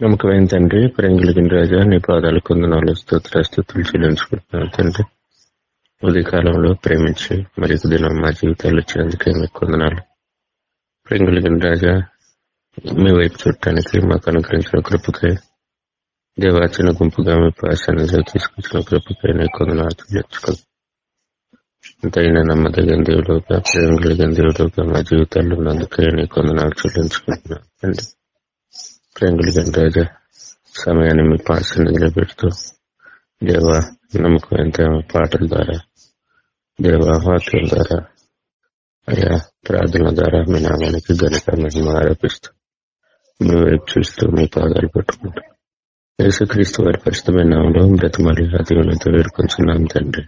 నమ్మకమైన తండ్రి ప్రేంగులకి రాజా నీ పాదాలు కొందనాలు స్తోత్ర స్థుతులు చెల్లించుకుంటున్నాను తండ్రి. ఉదయ కాలంలో ప్రేమించి మరి దినం మా జీవితాలు వచ్చినందుకే మీకు కొందనాలు. ప్రేంగులకి రాజా మీ వైపు చూడటానికి మాకు అనుగ్రహించిన కృపకే దేవాచన గుంపుగా మీ పాశాన్ని తీసుకొచ్చిన కృపకే నీ కొందనాలు చెల్లించుకుంటాం ఎంతైనా నమ్మదగిన దేవుడుగా ప్రేమ కలిగిన దేవుడుగా మా జీవితాల్లో ఉన్నందుకే నీ కొందనాలు చెల్లించుకుంటున్నాను ప్రేంగులు ప్రేమ రాజా సమయాన్ని మీ పాసన్నిధిలో పెడుతూ దేవ ఎంత పాటల ద్వారా దేవ వాక్యం ద్వారా అయా ప్రార్థన ద్వారా మీ నామానికి ఘనత మహిమ ఆరోపిస్తూ మీ వైపు చూస్తూ మీ పాదాలు పెట్టుకుంటూ. యేసుక్రీస్తు వారి పరిశుద్ధమైన నామంలో బ్రతమలి అతివనతో వేడుకొంచున్నాం తండ్రి.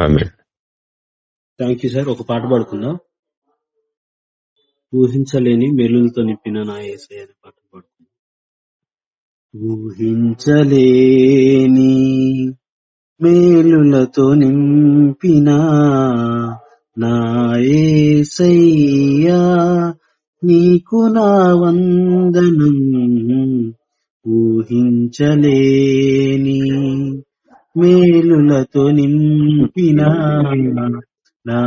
ఆమె థ్యాంక్ యూ సార్ ఒక పాట పాడుకుందాం. ఊహించలేని మెలుగుతో నింపిన నా ఏసై అనే పాట. ఊహించలేని మేలులతో నింపిన నా నీకు నా వందనం ఊహించలేని మేలులతో నింపిన నా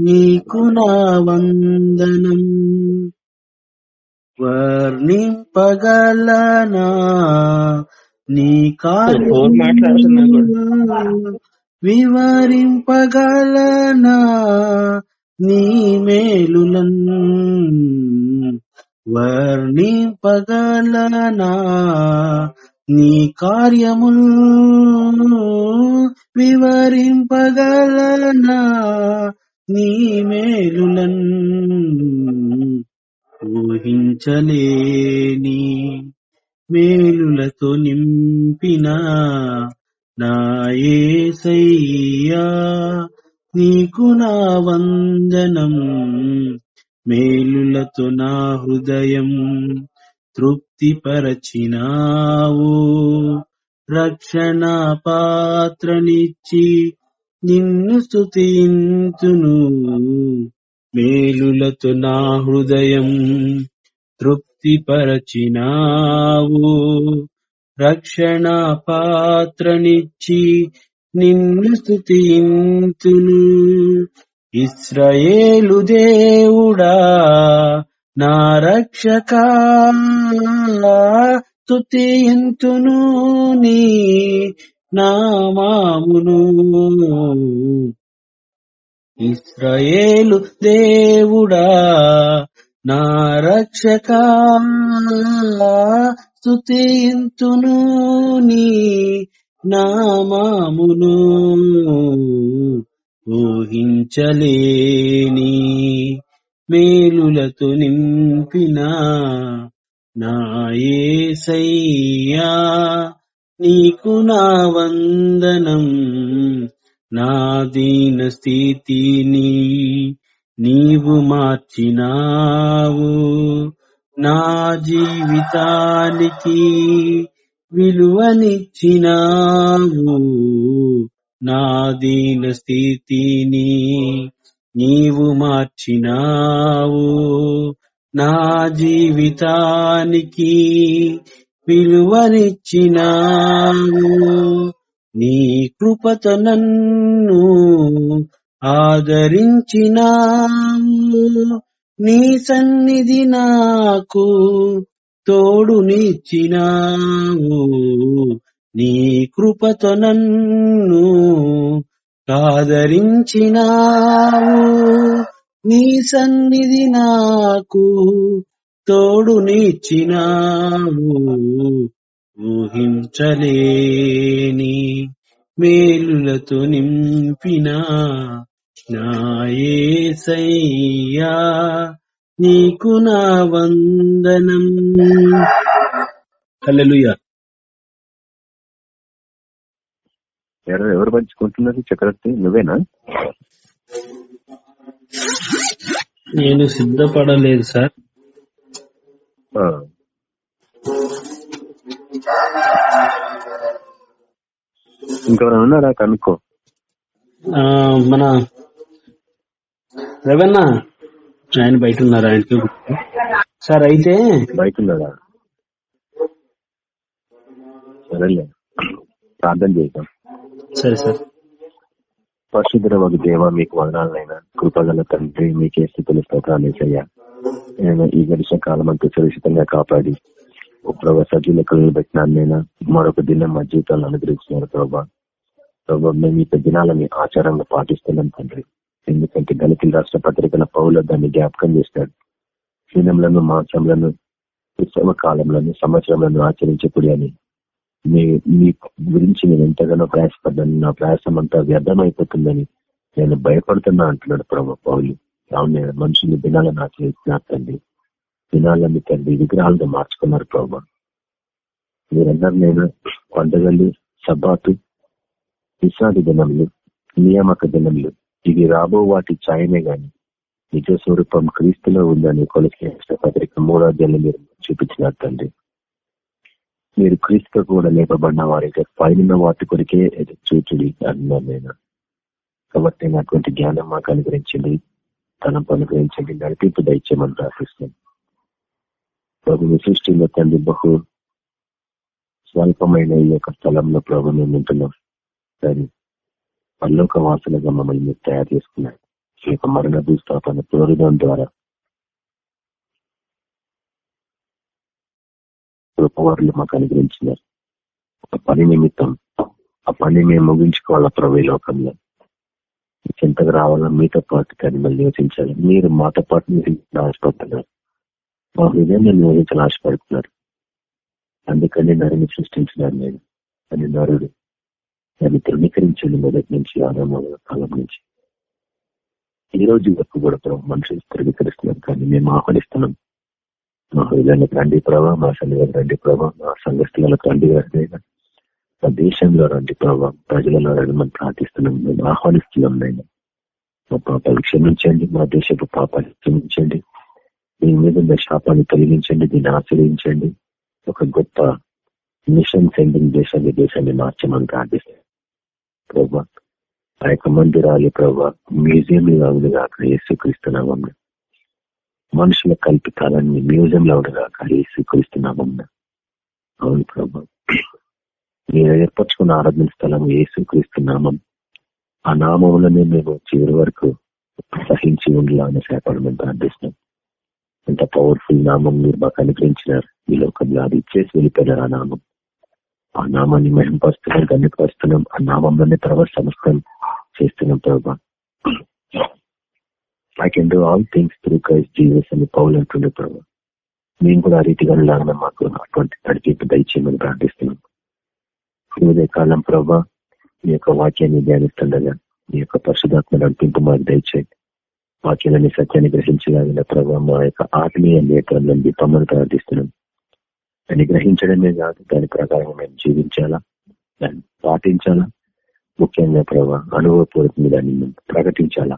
నీకు నా వందనం వర్ణింపగలనా? నీ కార్యం వివరింపగలనా? నీ మేలులన్ వర్ణింపగలనా? నీ కార్యముల్ వివరింపగలనా? నీ మేలులన్ ఊహించలేని మేలులతో నింపిన నాయసయ్యా నీకు నా వందనం. మేలులతో నా హృదయం తృప్తిపరచినావు. రక్షణ పాత్రనిచ్చి నిన్ను స్తుతింతును. మేలులతో నా హృదయం తృప్తిపరచినావు. రక్షణ పాత్రనిచ్చి నిన్ను స్థుతింతును ఇస్రయేలు దేవుడా నా రక్షక స్థుతింతును నీ నామామును. ఇస్రయేలు దేవుడా నా రక్షక స్తుతింతును నీ నామామును ఊహించలేని మేలులతో నింపిన నాయసయ్యా నీకు నా వందనం. నా దీన స్థితిని నీవు మార్చినావు. నా జీవితానికి విలువనిచ్చినావు. నా దీన స్థితిని నీవు మార్చినావు. నా జీవితానికి విలువనిచ్చినావు. నీ కృపత నన్ను ఆదరించినావు. నీ సన్నిధి నాకు తోడునిచ్చినావు నీ కృపత నన్ను ఆదరించినావు. నీ సన్నిధి నాకు తోడునిచ్చినావు ఊహించలేని మేలులతో నింపిన నా ఏసయ్యా నీకు నా వందనం. హల్లెలూయా. ఎవరు ఎవరు పంచుకుంటున్నారు చక్రవర్తి నువ్వేనా? నేను సిద్ధపడలేదు సార్. ఇంకెవరైనా ఉన్నారా కనుక్కో? మన రవన్న ఆయన బయట ఉన్నారు? ఆయనకి సార్ అయితే బయట ఉన్నాడా సరేలే. ప్రార్థన చేద్దాం. సరే సార్. పరిశుద్ధ ఒక దేవ మీకు వదనాలైనా కృపగల తండ్రి మీకే స్థితులు స్తోత్రాలు వేసయ్యా నేను ఈ గడిచిన కాలం అంతా సురక్షితంగా కాపాడి ఓ ప్రభా లెక్కలు పెట్టినాను నేను? మరొక దినం మా జీవితాలను అనుగ్రహిస్తున్నారు ప్రభా. ప్రభా మేము ఈ దినాలని ఆచారంగా పాటిస్తున్నాం తండ్రి. ఎందుకంటే గణితుల రాష్ట్ర పత్రికల పౌల దాన్ని జ్ఞాపకం చేస్తాడు. క్షీణంలను మాంసంలను ఉత్సవ కాలంలోను సంవత్సరంలో ఆచరించకూడి అని. మీ మీ గురించి నేను ఎంతగానో ప్రయాసపడ్డాను. నా ప్రయాసం అంతా వ్యర్థమైపోతుందని నేను భయపడుతున్నా అంటున్నాడు ప్రభు పౌలు. అవును మనుషులు దినాలను ఆచరిస్తున్నారు తండ్రి. దినాలని తండ్రి విగ్రహాలుగా మార్చుకున్నారు ప్రభా. మీరందరూ నేను పండుగలు సబ్బాతు విశ్రాంతి దినములు నియామక దినములు ఇవి రాబో వాటి ఛాయమే గాని నిజ స్వరూపం క్రీస్తులో ఉందని కొలసిన పత్రిక మూడో మీరు చూపించినారు తండ్రి. మీరు క్రీస్తు కూడా లేపబడిన వారికి పైన వాటి కొరికే చూచుడి అన్నారు నేను కాబట్టి నేను అటువంటి జ్ఞానం మాకు అనుగ్రహించండి తనం అనుగ్రహించండి నడిపింపు దయచేయమని ప్రార్థిస్తున్నాను ప్రభు సృష్టిలో తండ్రి బహు స్వల్పమైన ఈ యొక్క స్థలంలో ప్రభు మేము సరే. పల్లోక వాసులుగా మమ్మల్ని మీరు తయారు చేసుకున్నారు. ఈ యొక్క మరణ భూస్థాపన పునరుదం ద్వారా. గొప్పవారులు మాకు అనుగ్రహించినారు. ఒక పని నిమిత్తం ఆ పని మేము ముగించుకోవాలా ప్రభు లోకంలో? చింతకు రావాలా మీతో పాటు కానీ మళ్ళీ నివసించాలి మీరు మాతో పాటు నివసించిన ఆశపడుతున్నారు మా హృదయాన్ని నివసించాలని ఆశపడుతున్నారు అందుకని నరుని సృష్టించినారు నేను. అని నరుడు దాన్ని తృణీకరించండి మొదటి నుంచి ఆరంభ కాలం నుంచి. ఈ రోజు వరకు కూడా ప్రభు మనుషులు ధృవీకరిస్తున్నారు కానీ మేము ఆహ్వానిస్తున్నాం. మా హృదయానికి రండి ప్రభావ మా సన్నిధికి రండి ప్రభావ మా సంఘస్థలకు రండి మా దేశంలో రండి ప్రభావం ప్రజలలో రండి మనం ప్రార్థిస్తున్నాం మేము ఆహ్వానిస్తున్నాం నేను. మా పాపాలు క్షమించండి మా దేశపు పాపాలు క్షమించండి. దీని మీద ఉన్న శాపాన్ని తొలగించండి దీన్ని ఆశ్రయించండి. ఒక గొప్ప మిషన్ సెండింగ్ దేశాన్ని దేశాన్ని మార్చమని ప్రార్థిస్తాం. ప్రభా ఆ యొక్క మందిరాలు ప్రభా మ్యూజియం అవునుగా అక్కడ యేసుక్రీస్తున్నామం మనుషుల కల్పితాలన్నీ మ్యూజియం లో ఉండగా అక్కడ అవును ప్రభా. మీరు ఏర్పరచుకున్న ఆరాధన స్థలం ఏసుక్రీస్తున్నామం ఆ నామంలోనే మేము చివరి వరకు సహించి ఉండాలని సేపడమని ప్రార్థిస్తున్నాం. ఎంత పవర్ఫుల్ నామం మీరు మాకు అనుగ్రహించినారు. ఈ లోకంలో అది ఇచ్చేసి వెళ్ళిపోయినారు ఆ నామం. ఆ నామాన్ని మహింపరుస్తున్నాం గణ్యపరుస్తున్నాం ఆ నామంలోనే తర్వాత సంస్కారం చేస్తున్నాం ప్రభా. I can do all things through Christ జీవస్ అని పౌలు అంటుండే ప్రభా. మేము కూడా ఆ రీతిగా లాగా మాకు అటువంటి నడిపింపు దయచేయమని ప్రార్థిస్తున్నాం. ఉదయ కాలం ప్రభా మీ యొక్క వాక్యాన్ని ధ్యానిస్తుండగా మీ యొక్క పరిశుధాత్మ నడిపింపు మాకు దయచేయండి. వాక్యాలని సత్యాన్ని గ్రహించగలిగిన ప్రభావ మా యొక్క ఆత్మీయ నేత్రంలో దీపమ్మను ప్రార్థిస్తున్నాం. దాన్ని గ్రహించడమే కాదు దాని ప్రకారం మేము జీవించాలా? దాన్ని పాటించాలా? ముఖ్యంగా ప్రభావ అనుభవపూర్వకంగా దాన్ని మేము ప్రకటించాలా?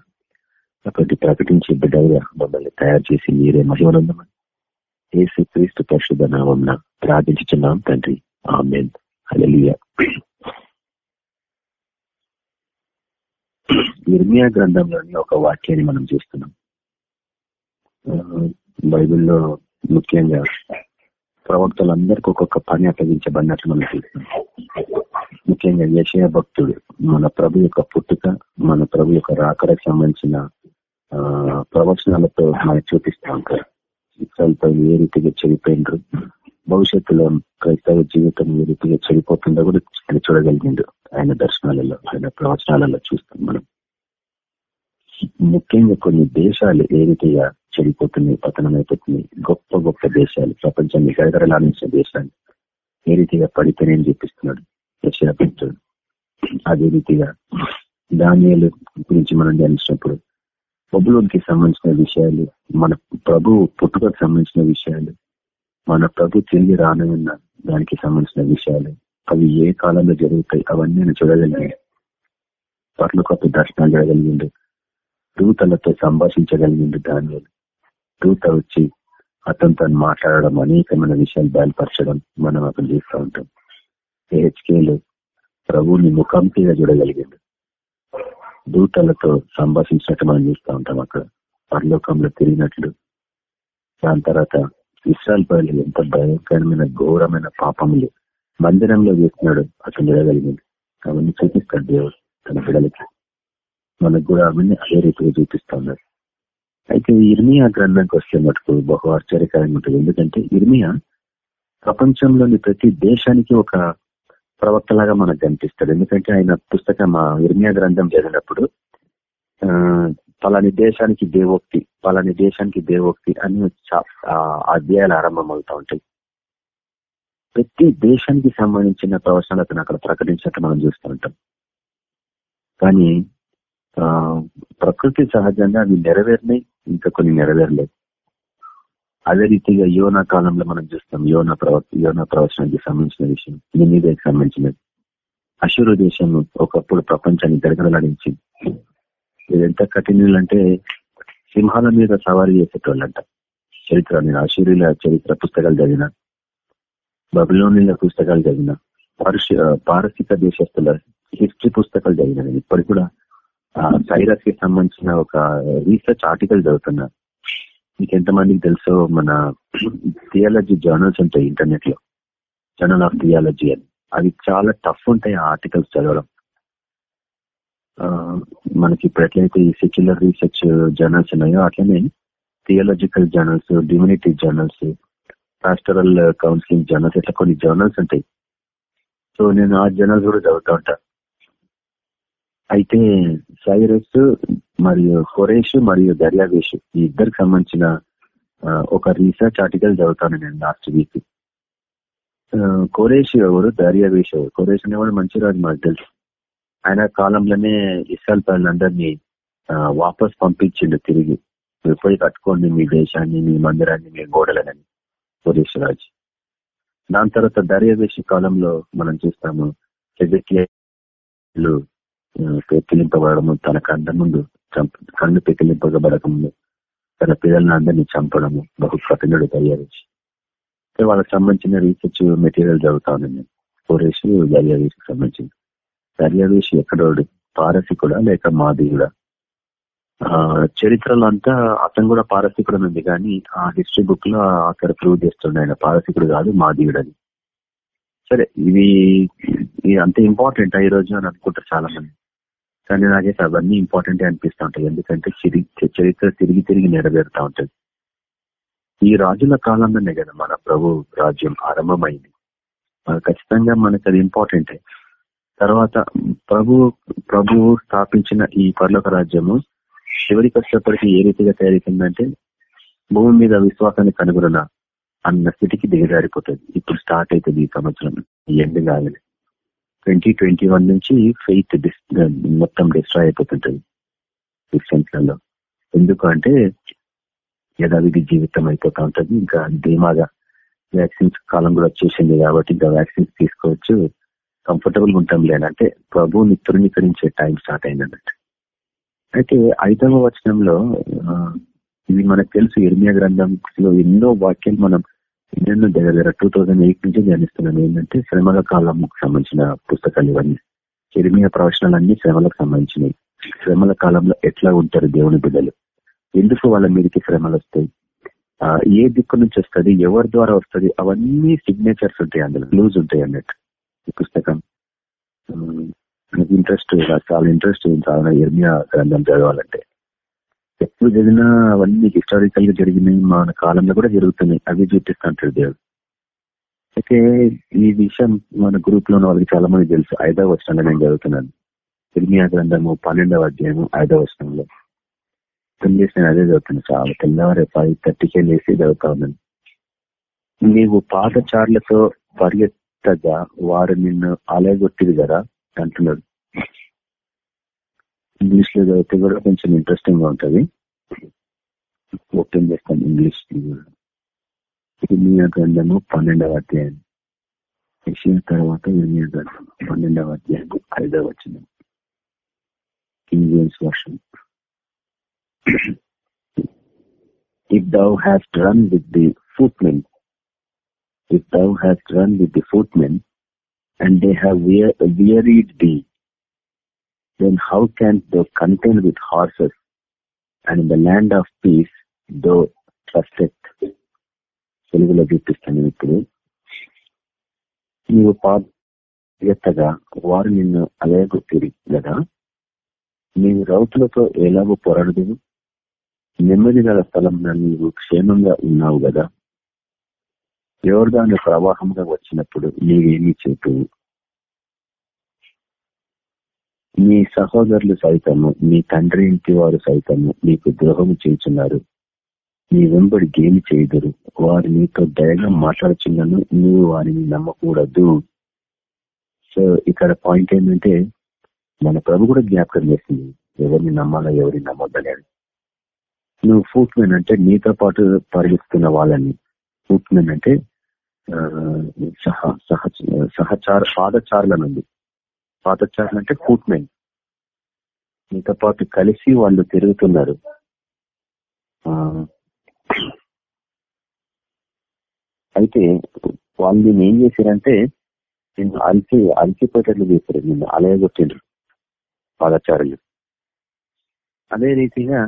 అక్కడికి ప్రకటించే బిడ్డగా మమ్మల్ని తయారు చేసి మీరే మహిమనందమని ఏసు క్రీస్తు పరిశుద్ధ నామం ప్రార్థించుతున్నాం తండ్రి. ఆమెన్. అలలియ నిర్మయా గ్రంథంలోని ఒక వాక్యాన్ని మనం చూస్తున్నాం. బైబిల్లో ముఖ్యంగా ప్రవక్తలందరికీ ఒక్కొక్క పని అప్పగించబడినట్లు మనం చూస్తున్నాం. ముఖ్యంగా యశయ భక్తుడు మన ప్రభు యొక్క పుట్టుక మన ప్రభు యొక్క రాకడకు సంబంధించిన ప్రవచనాలతో మనకు చూపిస్తాం ఉంటారు ఇస్రాయల్పై ఏ రీతిగా చెడిపోయినరు? భవిష్యత్తులో క్రైస్తవ జీవితం ఏ రీతిగా చెడిపోతుందో కూడా ఆయన చూడగలిగిండు. ఆయన దర్శనాలలో ఆయన ప్రవచనాలలో చూస్తాం మనం. ముఖ్యంగా కొన్ని దేశాలు ఏ రీతిగా చెడిపోతున్నాయి పతనం అయిపోతున్నాయి గొప్ప గొప్ప దేశాలు ప్రపంచాన్ని గడగడలాడించిన దేశాలు ఏ రీతిగా పడిపోయినాయని చూపిస్తున్నాడు యశాపించాడు అదే రీతిగా ధాన్యాలు గురించి మనం ధ్యానించినప్పుడు బొబ్బులోనికి సంబంధించిన విషయాలు మన ప్రభు పుట్టుకకు సంబంధించిన విషయాలు మన ప్రభు తిరిగి రానున్న దానికి సంబంధించిన విషయాలు. అవి ఏ కాలంలో జరుగుతాయి అవన్నీ నేను చూడగలిగాను. పట్ల కొత్త దర్శనాలు జరగలిగిండు. దూతలతో సంభాషించగలిగిండు దాని దూత వచ్చి అతనితో మాట్లాడడం అనేకమైన విషయాలు బయలుపరచడం మనం అక్కడ చూస్తూ ఉంటాం. ఏహెచ్కేలు ప్రభువుని ముఖాంతిగా చూడగలిగిండు. దూతలతో సంభాషించినట్టు మనం చూస్తూ ఉంటాం అక్కడ. పరలోకంలో తిరిగినట్లు. దాని తర్వాత ఇస్రాల్ పనులు ఎంత భయంకరమైన ఘోరమైన పాపములు మందిరంలో వేస్తున్నాడు అతను విడగలిగింది అవన్నీ చూపిస్తాడు దేవుడు తన బిడలకి. మనకు కూడా అవన్నీ అదే రీతిగా చూపిస్తా ఉన్నాడు. అయితే ఇర్మియా గ్రంథంకి వస్తే మటుకు బహు ఆశ్చర్యకరంగా ఉంటుంది. ఎందుకంటే ఇర్మియా ప్రపంచంలోని ప్రతి దేశానికి ఒక ప్రవక్తలాగా మనకు కనిపిస్తాడు. ఎందుకంటే ఆయన పుస్తకం ఇర్మియా గ్రంథం చదివినప్పుడు పలాని దేశానికి దేవోక్తి పలాని దేశానికి దేవోక్తి అని అధ్యాయాలు ఆరంభం అవుతా ఉంటాయి. ప్రతి దేశానికి సంబంధించిన ప్రవచనాలను అక్కడ ప్రకటించినట్టు మనం చూస్తూ ఉంటాం. కానీ ప్రకృతి సహజంగా అవి నెరవేరినాయి ఇంకా కొన్ని నెరవేరలేదు. అదే రీతిగా యోనా కాలంలో మనం చూస్తాం యోన ప్రవ యోన ప్రవచనానికి సంబంధించిన విషయం నిన్నీదేకి సంబంధించినది. అశురు దేశం ఒకప్పుడు ప్రపంచాన్ని గడగడలాడించింది. ఇదెంత కఠినలు అంటే సింహాల మీద సవారీ చేసేటోళ్ళంట. చరిత్ర నేను ఆశీర్యుల చరిత్ర పుస్తకాలు చదివిన బబులోనిల పుస్తకాలు చదివిన పరుష పారసిక దేశస్తుల హిస్టరీ పుస్తకాలు చదివిన. నేను ఇప్పటికి కూడా సైరస్కి సంబంధించిన ఒక రీసెర్చ్ ఆర్టికల్ చదువుతున్నా. మీకు ఎంతమందికి తెలుసో మన థియాలజీ జర్నల్స్ ఉంటాయి ఇంటర్నెట్లో జర్నల్ ఆఫ్ థియాలజీ అని. అవి చాలా టఫ్ ఉంటాయి ఆ ఆర్టికల్స్ చదవడం. మనకి ఇప్పుడు ఎట్లయితే ఈ సెక్యులర్ రీసెర్చ్ జర్నల్స్ ఉన్నాయో అట్లనే థియాలజికల్ జర్నల్స్ డిమ్యూనిటీ జర్నల్స్ పాస్టరల్ కౌన్సిలింగ్ జర్నల్స్ ఇట్లా కొన్ని జర్నల్స్ ఉంటాయి. సో నేను ఆ జర్నల్స్ కూడా చదువుతా ఉంటా. అయితే సైరస్ మరియు కొరేష్ మరియు దర్యావేష్ ఈ ఇద్దరికి సంబంధించిన ఒక రీసెర్చ్ ఆర్టికల్ చదువుతాను నేను లాస్ట్ వీక్ కోరేష్ ఎవరు? దర్యావేష్ ఎవరు? కోరేష్ అనేవాడు మంచి రాజు మాకు తెలుసు. ఆయన కాలంలోనే ఇస్రాల్ ప్రజలందరినీ వాపస్ పంపించిండు తిరిగి. పోయి కట్టుకోండి మీ దేశాన్ని మీ మందిరాన్ని మీ గోడలనని కోరేష్ దాని తర్వాత దర్యావేష్ కాలంలో మనం చూస్తాము పెక్కిలింపబడము తన కంట ముందు కన్ను పెకిలింపబడక ముందు తన పిల్లల్ని అందరినీ చంపడము బహు కఠినుడు దర్యావేష్. వాళ్ళకి సంబంధించిన రీసెర్చ్ మెటీరియల్ చదువుతాను నేను. కోరేష్ దర్యావేష్కి సంబంధించింది. దర్యావేష్ ఎక్కడోడు? పారసికుడా లేక మాదిగుడా చరిత్రలో అంతా అతను కూడా పారసికుడు ఉంది కానీ ఆ హిస్టరీ బుక్లో అక్కడ ప్రూవ్ చేస్తుండే ఆయన. పారసికుడు కాదు మాదిగుడు అని సరే ఇవి అంత ఇంపార్టెంట్ ఈ రోజు అని అనుకుంటారు చాలా మంది కానీ నాకైతే అవన్నీ ఇంపార్టెంట్ అనిపిస్తూ ఉంటాయి. ఎందుకంటే చరిత్ర తిరిగి తిరిగి నెరవేరుతూ ఉంటుంది. ఈ రాజుల కాలంలోనే కదా మన ప్రభు రాజ్యం ఆరంభమైంది. ఖచ్చితంగా మనకు అది ఇంపార్టెంటే. తర్వాత ప్రభు ప్రభు స్థాపించిన ఈ పర్లోక రాజ్యము చివరికి వచ్చేప్పటికీ ఏ రీతిగా తయారైతుందంటే భూమి మీద విశ్వాసాన్ని కనుగొన అన్న స్థితికి దిగజారిపోతుంది. ఇప్పుడు స్టార్ట్ అవుతుంది ఈ సంవత్సరం ఎండ్ కాగానే. ట్వంటీ ట్వంటీ వన్ నుంచి ఫెయిత్ మొత్తం డిస్ట్రాయ్ అయిపోతుంటది క్రిస్టియన్స్లలో ఎందుకంటే యథావిధి జీవితం అయిపోతా ఉంటుంది. ఇంకా ధీమాగా వ్యాక్సిన్స్ కాలం కూడా వచ్చేసింది కాబట్టి ఇంకా వ్యాక్సిన్స్ తీసుకోవచ్చు. కంఫర్టబుల్ ఉంటాం లేనంటే ప్రభువుని తృణీకరించే టైం స్టార్ట్ అయిందన్నట్టు. అయితే ఐదవ వచనంలో ఇది మనకు తెలుసు ఇర్మియా గ్రంథంలో ఎన్నో వాక్యం మనం ఎన్నెన్నో దగ్గర దగ్గర టూ థౌజండ్ ఎయిట్ నుంచి ధ్యానిస్తున్నాం. ఏంటంటే శ్రమల కాలంకు సంబంధించిన పుస్తకాలు ఇవన్నీ. ఇర్మియా ప్రవచనాలన్నీ శ్రమలకు సంబంధించినవి. శ్రమల కాలంలో ఎట్లా ఉంటారు దేవుని బిడ్డలు? ఎందుకు వాళ్ళ మీదకి శ్రమలు వస్తాయి? ఏ దిక్కు నుంచి వస్తుంది? ఎవరి ద్వారా వస్తుంది? అవన్నీ సిగ్నేచర్స్ ఉంటాయి అందులో. లూజ్ ఉంటాయి అన్నట్టు. ఈ పుస్తకం నాకు ఇంట్రెస్ట్ చాలా ఇంట్రెస్ట్ చాలా ఎర్మియా గ్రంథం చదవాలంటే. ఎప్పుడు చదివినా అవన్నీ హిస్టారికల్గా జరిగినాయి. మన కాలంలో కూడా జరుగుతున్నాయి. అవి చూపిస్తుంటాడు దేవుడు. అయితే ఈ విషయం మన గ్రూప్లో వాళ్ళకి చాలా మంది తెలుసు. ఐదవ వచనంలో నేను చదువుతున్నాను. ఇర్మియా గ్రంథము పన్నెండవ అధ్యాయము ఐదవ వచనంలో. చేసి నేను అదే చదువుతున్నాను చాలా తెల్లవారే ఫైవ్ థర్టీకే లేసి చదువుతా ఉన్నాను. నీవు పాదచారులతో పరిగెత్ మెత్తగా వారు నిన్ను అలయగొట్టిది కదా అంటున్నాడు. ఇంగ్లీష్లో చదివితే కూడా కొంచెం ఇంట్రెస్టింగ్గా ఉంటది. ఓపెన్ చేస్తాను ఇంగ్లీష్ ఇర్మియా గ్రంథము పన్నెండవ అధ్యాయం. విషయం తర్వాత ఇర్మియా గ్రంథం పన్నెండవ అధ్యాయం ఐదవ వచ్చిన ఇంగ్లీష్ జేమ్స్ వర్షం If thou hast run with the footmen if thou hast run with the footmen, and they have wearied thee, then how canst thou contend with horses, and in the land of peace thou trusteth. తెలుగులో చూపిస్తాను ఇప్పుడు నీవు పాదగా వారు నిన్ను అలయగొట్టిరి కదా నీవు రౌతులతో ఎలాగో పోరాడదు నెమ్మది గల స్థలంలో నీవు క్షేమంగా ఉన్నావు కదా యోర్దాను ప్రవాహంగా వచ్చినప్పుడు నీవేమీ చేతు నీ సహోదరులు సైతము నీ తండ్రి ఇంటి వారు సైతము నీకు ద్రోహము చేస్తున్నారు. నీ వెంబడి గేమి చేయుదురు. వారు నీతో దయగా మాట్లాడుచున్నాను నువ్వు వారిని నమ్మకూడదు. సో ఇక్కడ పాయింట్ ఏంటంటే మన ప్రభు కూడా జ్ఞాపకం చేసింది ఎవరిని నమ్మాలో ఎవరిని నమ్మొద్దలేదు నువ్వు ఫూట్మెన్ అంటే నీతో పాటు పరిగెత్తుతున్న వాళ్ళని. ఫూట్మెన్ అంటే సహచార పాదచారులను ఉంది పాదచారులు అంటే కూట్మెన్ మీతో పాటు కలిసి వాళ్ళు తిరుగుతున్నారు. అయితే వాళ్ళు నేను ఏం చేశారంటే నిన్ను అలిసి అలిసిపోయేటట్లు చేశారు నిన్ను అలయగొట్టిండ్రు పాదచారులు అదే రీతిగా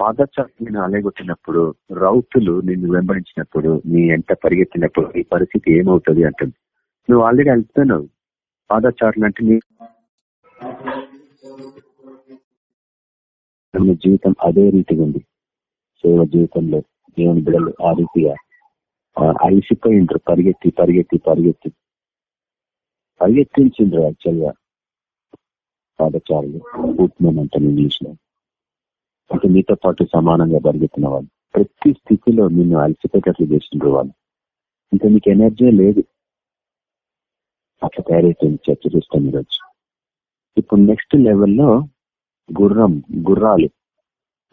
పాదచారులు నేను అలయగొట్టినప్పుడు రౌతులు నిన్ను వెంబడించినప్పుడు నీ ఎంట పరిగెత్తినప్పుడు నీ పరిస్థితి ఏమవుతుంది అంటుంది. నువ్వు ఆల్రెడీ వెళ్తున్నావు పాదచారులు అంటే నీ జీవితం అదే రీతిగా ఉంది. సేవ జీవితంలో దేవుని బిడలు ఆ రీతిగా అలిసిపోయిండ్రు. పరిగెత్తి పరిగెత్తి పరిగెత్తి. పరిగెత్తించిండ్రు యాక్చువల్గా పాదచారులు పూట్మెన్ అంటాను ఇంగ్లీష్లో అంటే మీతో పాటు సమానంగా పరిగెత్తిన వాళ్ళు. ప్రతి స్థితిలో నిన్ను అలసిపోయేటట్లు చేసిండ్రు వాళ్ళు. ఇంకా నీకు ఎనర్జీ లేదు. అట్లా తయారైపోయింది చర్చ చూస్తాం ఈరోజు ఇప్పుడు నెక్స్ట్ లెవెల్లో గుర్రం గుర్రాలు.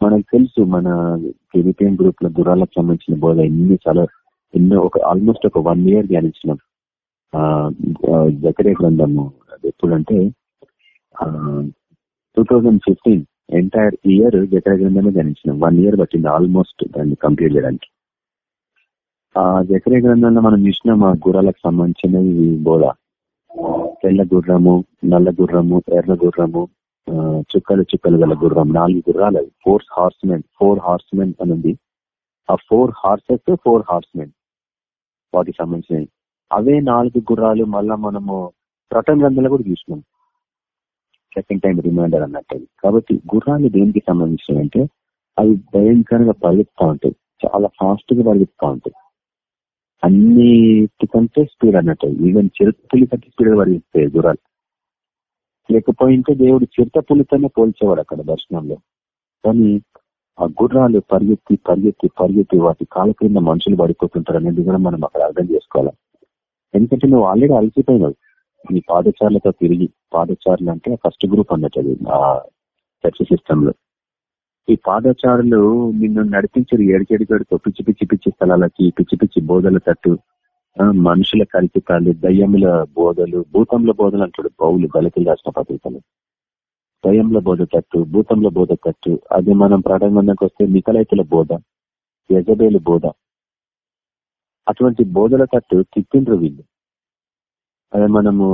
మనకు తెలుసు మన కెరిపియన్ గ్రూప్లో గుర్రాలకు సంబంధించిన బోధ ఎన్ని చాలా ఎన్నో ఒక ఆల్మోస్ట్ ఒక వన్ ఇయర్ ధ్యానించినాం. జకరే గ్రంథము అది ఎప్పుడంటే two thousand fifteen. Entire year జకరే గ్రంథమే ధ్యానించినాం వన్ ఇయర్ పట్టింది. ఆల్మోస్ట్ దాన్ని కంప్లీట్ చేయడానికి. ఆ జకరే గ్రంథంలో మనం చూసినాం. ఆ గుర్రాలకు సంబంధించినవి బోధ తెల్ల గుర్రము నల్ల గుర్రము ఎర్ర గుర్రము చుక్కలు చుక్కలు గల గుర్రం. నాలుగు గుర్రాలు అవి. Four horsemen four horsemen అని ఉంది. ఆ four horses four horsemen వాటికి సంబంధించినవి. అవే నాలుగు గుర్రాలు మళ్ళా మనము ప్రటన్ గ్రంథంలో కూడా చూసినాం. సెకండ్ టైం రిమైండర్ అన్నట్టు. కాబట్టి గుర్రాలు దేనికి సంబంధించినవి అంటే అవి భయంకరంగా పరిగెత్తా ఉంటాయి. చాలా ఫాస్ట్గా పరిగెత్తా ఉంటాయి. అన్నిటికంటే స్పీడ్ అన్నట్టు. ఈవెన్ చిరుతపులి కంటే స్పీడ్ పరిగెత్తాయి గుర్రాలు. లేకపోయింటే దేవుడు చిరుత పులితోనే పోల్చేవాడు అక్కడ దర్శనంలో. కానీ ఆ గుర్రాలు పరిగెత్తి పరిగెత్తి పరిగెత్తి వాటి కాల క్రింద మనుషులు పడిపోతుంటారు అనేది కూడా మనం అక్కడ అర్థం చేసుకోవాలి. ఎందుకంటే నువ్వు ఆల్రెడీ అలసిపోయినావు. ఈ పాదచారులతో తిరిగి పాదచారులు అంటే ఫస్ట్ గ్రూప్ అన్నట్టు అది ఆ చర్చ సిస్టమ్లో ఈ పాదచారులు నిన్ను నడిపించరు ఏడికేడికేడుతో పిచ్చి పిచ్చి పిచ్చి స్థలాలకి పిచ్చి పిచ్చి బోధల తట్టు మనుషుల కల్పితాలు దయ్యముల బోధలు భూతంలో బోధలు అంటాడు పౌలు గలకిలు రాసిన పత్రికలు. దయ్యంల బోధ తట్టు భూతంలో బోధ తట్టు అది మనం ప్రారంభంలోకి వస్తే మికలైతుల బోధ యజబేలు బోధ. అటువంటి బోధల తట్టు తిప్పిండ్రు వీళ్ళు. అదే మనము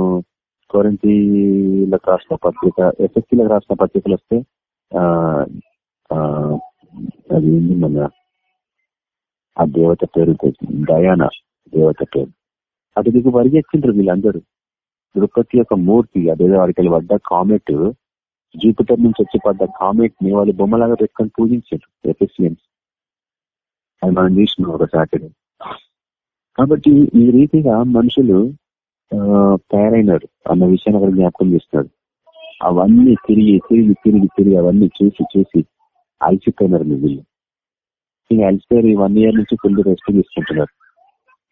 కొరంతీలకు రాసిన పత్రిక ఎస్ఎస్సీలకు రాసిన పత్రికలు వస్తే అది ఏంది మన ఆ దేవత పేరు దయానా దేవత పేరు. అది మీకు పరిగెత్తిండ్రు వీళ్ళందరూ. తిరుపతి యొక్క మూర్తి అదేదో వాడికి పడ్డ కామెట్ జూపిటర్ నుంచి వచ్చి పడ్డ కామెట్ని వాళ్ళు బొమ్మలాగా పెట్టుకొని పూజించారు ఎఫిషియన్స్ అది మనం చూసినాం ఒక సాటర్డే. కాబట్టి ఈ రీతిగా మనుషులు తయారైనారు. అన్న విషయాన్ని అక్కడ జ్ఞాపకం చేస్తున్నాడు అవన్నీ తిరిగి తిరిగి తిరిగి తిరిగి అవన్నీ చూసి చూసి అలసిపోయినారు మీ వీళ్ళు ఇంకా అలసిపోయారు వన్ ఇయర్ నుంచి ఫుల్ రెస్ట్ తీసుకుంటున్నారు.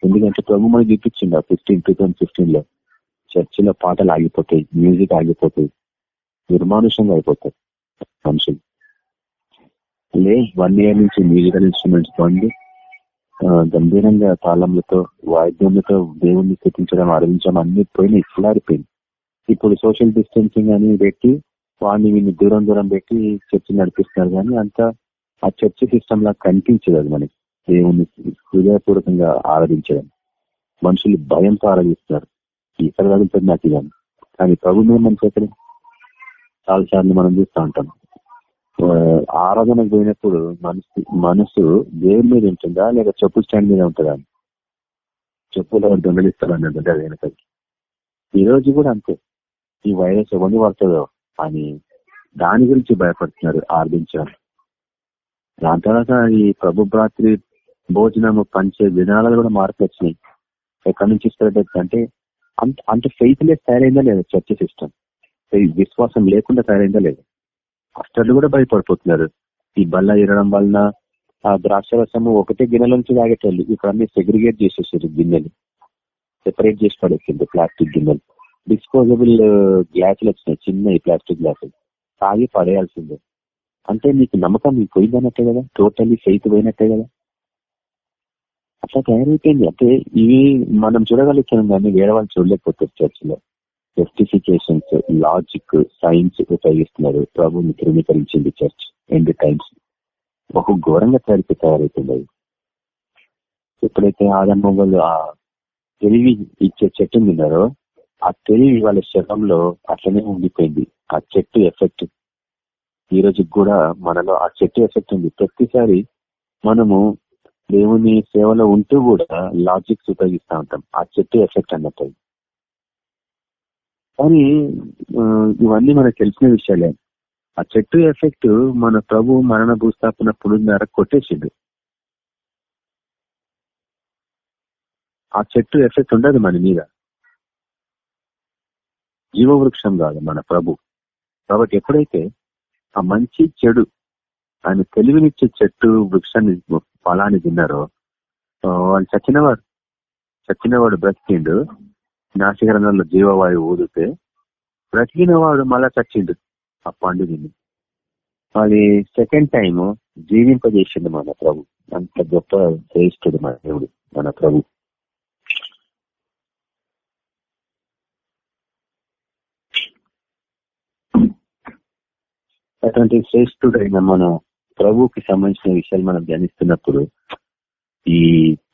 ఎందుకంటే ప్రభు మనకి చూపించింది ఆ ఫిఫ్టీన్ టూ థౌసండ్ ఫిఫ్టీన్లో. చర్చిలో పాటలు ఆగిపోతాయి మ్యూజిక్ ఆగిపోతాయి నిర్మానుషంగా అయిపోతాయి మనుషులు. లే వన్ ఇయర్ నుంచి మ్యూజికల్ ఇన్స్ట్రుమెంట్స్ బండి గంభీరంగా తాళంలతో వాయిద్యములతో దేవుణ్ణి స్థితించడం ఆరంభించడం అన్ని పోయినాయి ఇట్లాడిపోయింది ఇప్పుడు సోషల్ డిస్టెన్సింగ్ అని పెట్టి వాడిని వీడిని దూరం దూరం పెట్టి చర్చి నడిపిస్తున్నారు కానీ అంత ఆ చర్చ సిస్టమ్ లా కనిపించదు అది మనకి. దేవుణ్ణి హృదయపూర్వకంగా ఆరాధించడం. మనుషులు భయంతో ఆరాధిస్తున్నారు. ఇక్కడ తగులుతుంది నాకు ఇదని కానీ ప్రభు మీద మన చేతులు చాలా సార్లు మనం చూస్తూ ఉంటాం ఆరాధనకు పోయినప్పుడు మనసు మనసు దేవుని మీద ఉంటుందా? లేదా చెప్పు స్టాండ్ మీద ఉంటుందా? చెప్పులో దొంగలిస్తారు అన్నది అది వెనకకి. ఈ రోజు కూడా అంతే. ఈ వైరస్ ఎవరిని పడుతుందో అని దాని గురించి భయపడుతున్నారు ఆర్థించారు దాని తర్వాత ఈ ప్రభు రాత్రి భోజనము పంచే విధానాలు కూడా మార్పు వచ్చినాయి. ఎక్కడి నుంచి స్ప్రెడ్ అంటే అంత అంత ఫెయిత్ లెస్ తయారైందా లేదా? చర్చ సిస్టమ్ విశ్వాసం లేకుండా తయారైందా లేదా? అస్టర్లు కూడా భయపడిపోతున్నారు. ఈ బల్ల ఇరడం వలన ఆ ద్రాక్ష రసము ఒకటే గిన్నెలోంచి తాగేటోళ్ళు ఇక్కడ అన్ని సెగ్రిగేట్ చేసేసారు గిన్నెలు. సెపరేట్ చేసి పడేసింది ప్లాస్టిక్ గిన్నెలు. డిస్పోజబుల్ గ్లాసులు uh, వచ్చినాయి చిన్న ఈ ప్లాస్టిక్ గ్లాసులు తాగి పడేయాల్సిందే. అంటే నీకు నమ్మకం మీకు పోయిందన్నట్టే కదా? టోటల్లీ ఫెయిత్ పోయినట్టే కదా? అట్లా తయారైపోయింది. అంటే ఇవి మనం చూడగలుగుతున్నాం కానీ వేరే వాళ్ళు చూడలేకపోతారు చర్చిలో. లాజిక్ సైన్స్ ఉపయోగిస్తున్నారు. ప్రభుని ధృవీకరించింది చర్చ్. End times. బహు ఘోరంగా తయారీ తయారైతుంది ఎప్పుడైతే ఆదమ్మ వాళ్ళు ఆ తెలివి ఇచ్చే చెట్టు తిన్నారో ఆ తెలివి వాళ్ళ శరంలో అట్లనే ఉండిపోయింది. ఆ చెట్టు ఎఫెక్ట్. ఈ రోజు కూడా మనలో ఆ చెట్టు ఎఫెక్ట్ ఉంది. ప్రతిసారి మనము దేవుని సేవలో ఉంటూ కూడా లాజిక్స్ ఉపయోగిస్తూ ఉంటాం. ఆ చెట్టు ఎఫెక్ట్ అన్నట్టు. కానీ ఇవన్నీ మనకు తెలిసిన విషయాలే. ఆ చెట్టు ఎఫెక్ట్ మన ప్రభు మరణ భూస్థాపన పునరుద్ధరణ కొట్టేసిండు. ఆ చెట్టు ఎఫెక్ట్ ఉండదు మన మీద. జీవవృక్షం కాదు మన ప్రభు. కాబట్టి ఎప్పుడైతే ఆ మంచి చెడు ఆయన తెలివినిచ్చే చెట్టు వృక్షాన్ని ఫలాన్ని తిన్నారో వాళ్ళు చచ్చినవాడు చచ్చినవాడు బ్రతికిండు. నాశకరణంలో జీవవాయువు ఊదితే బ్రతికిన వాడు మళ్ళా చచ్చిండు ఆ పండు తిని అది సెకండ్ టైం జీవింపజేసిండు మన ప్రభు. అంత గొప్ప శ్రేష్ఠుడు మన దేవుడు మన ప్రభు. అటువంటి శ్రేష్ఠుడైన మన ప్రభుకి సంబంధించిన విషయాలు మనం ధ్యానిస్తున్నప్పుడు ఈ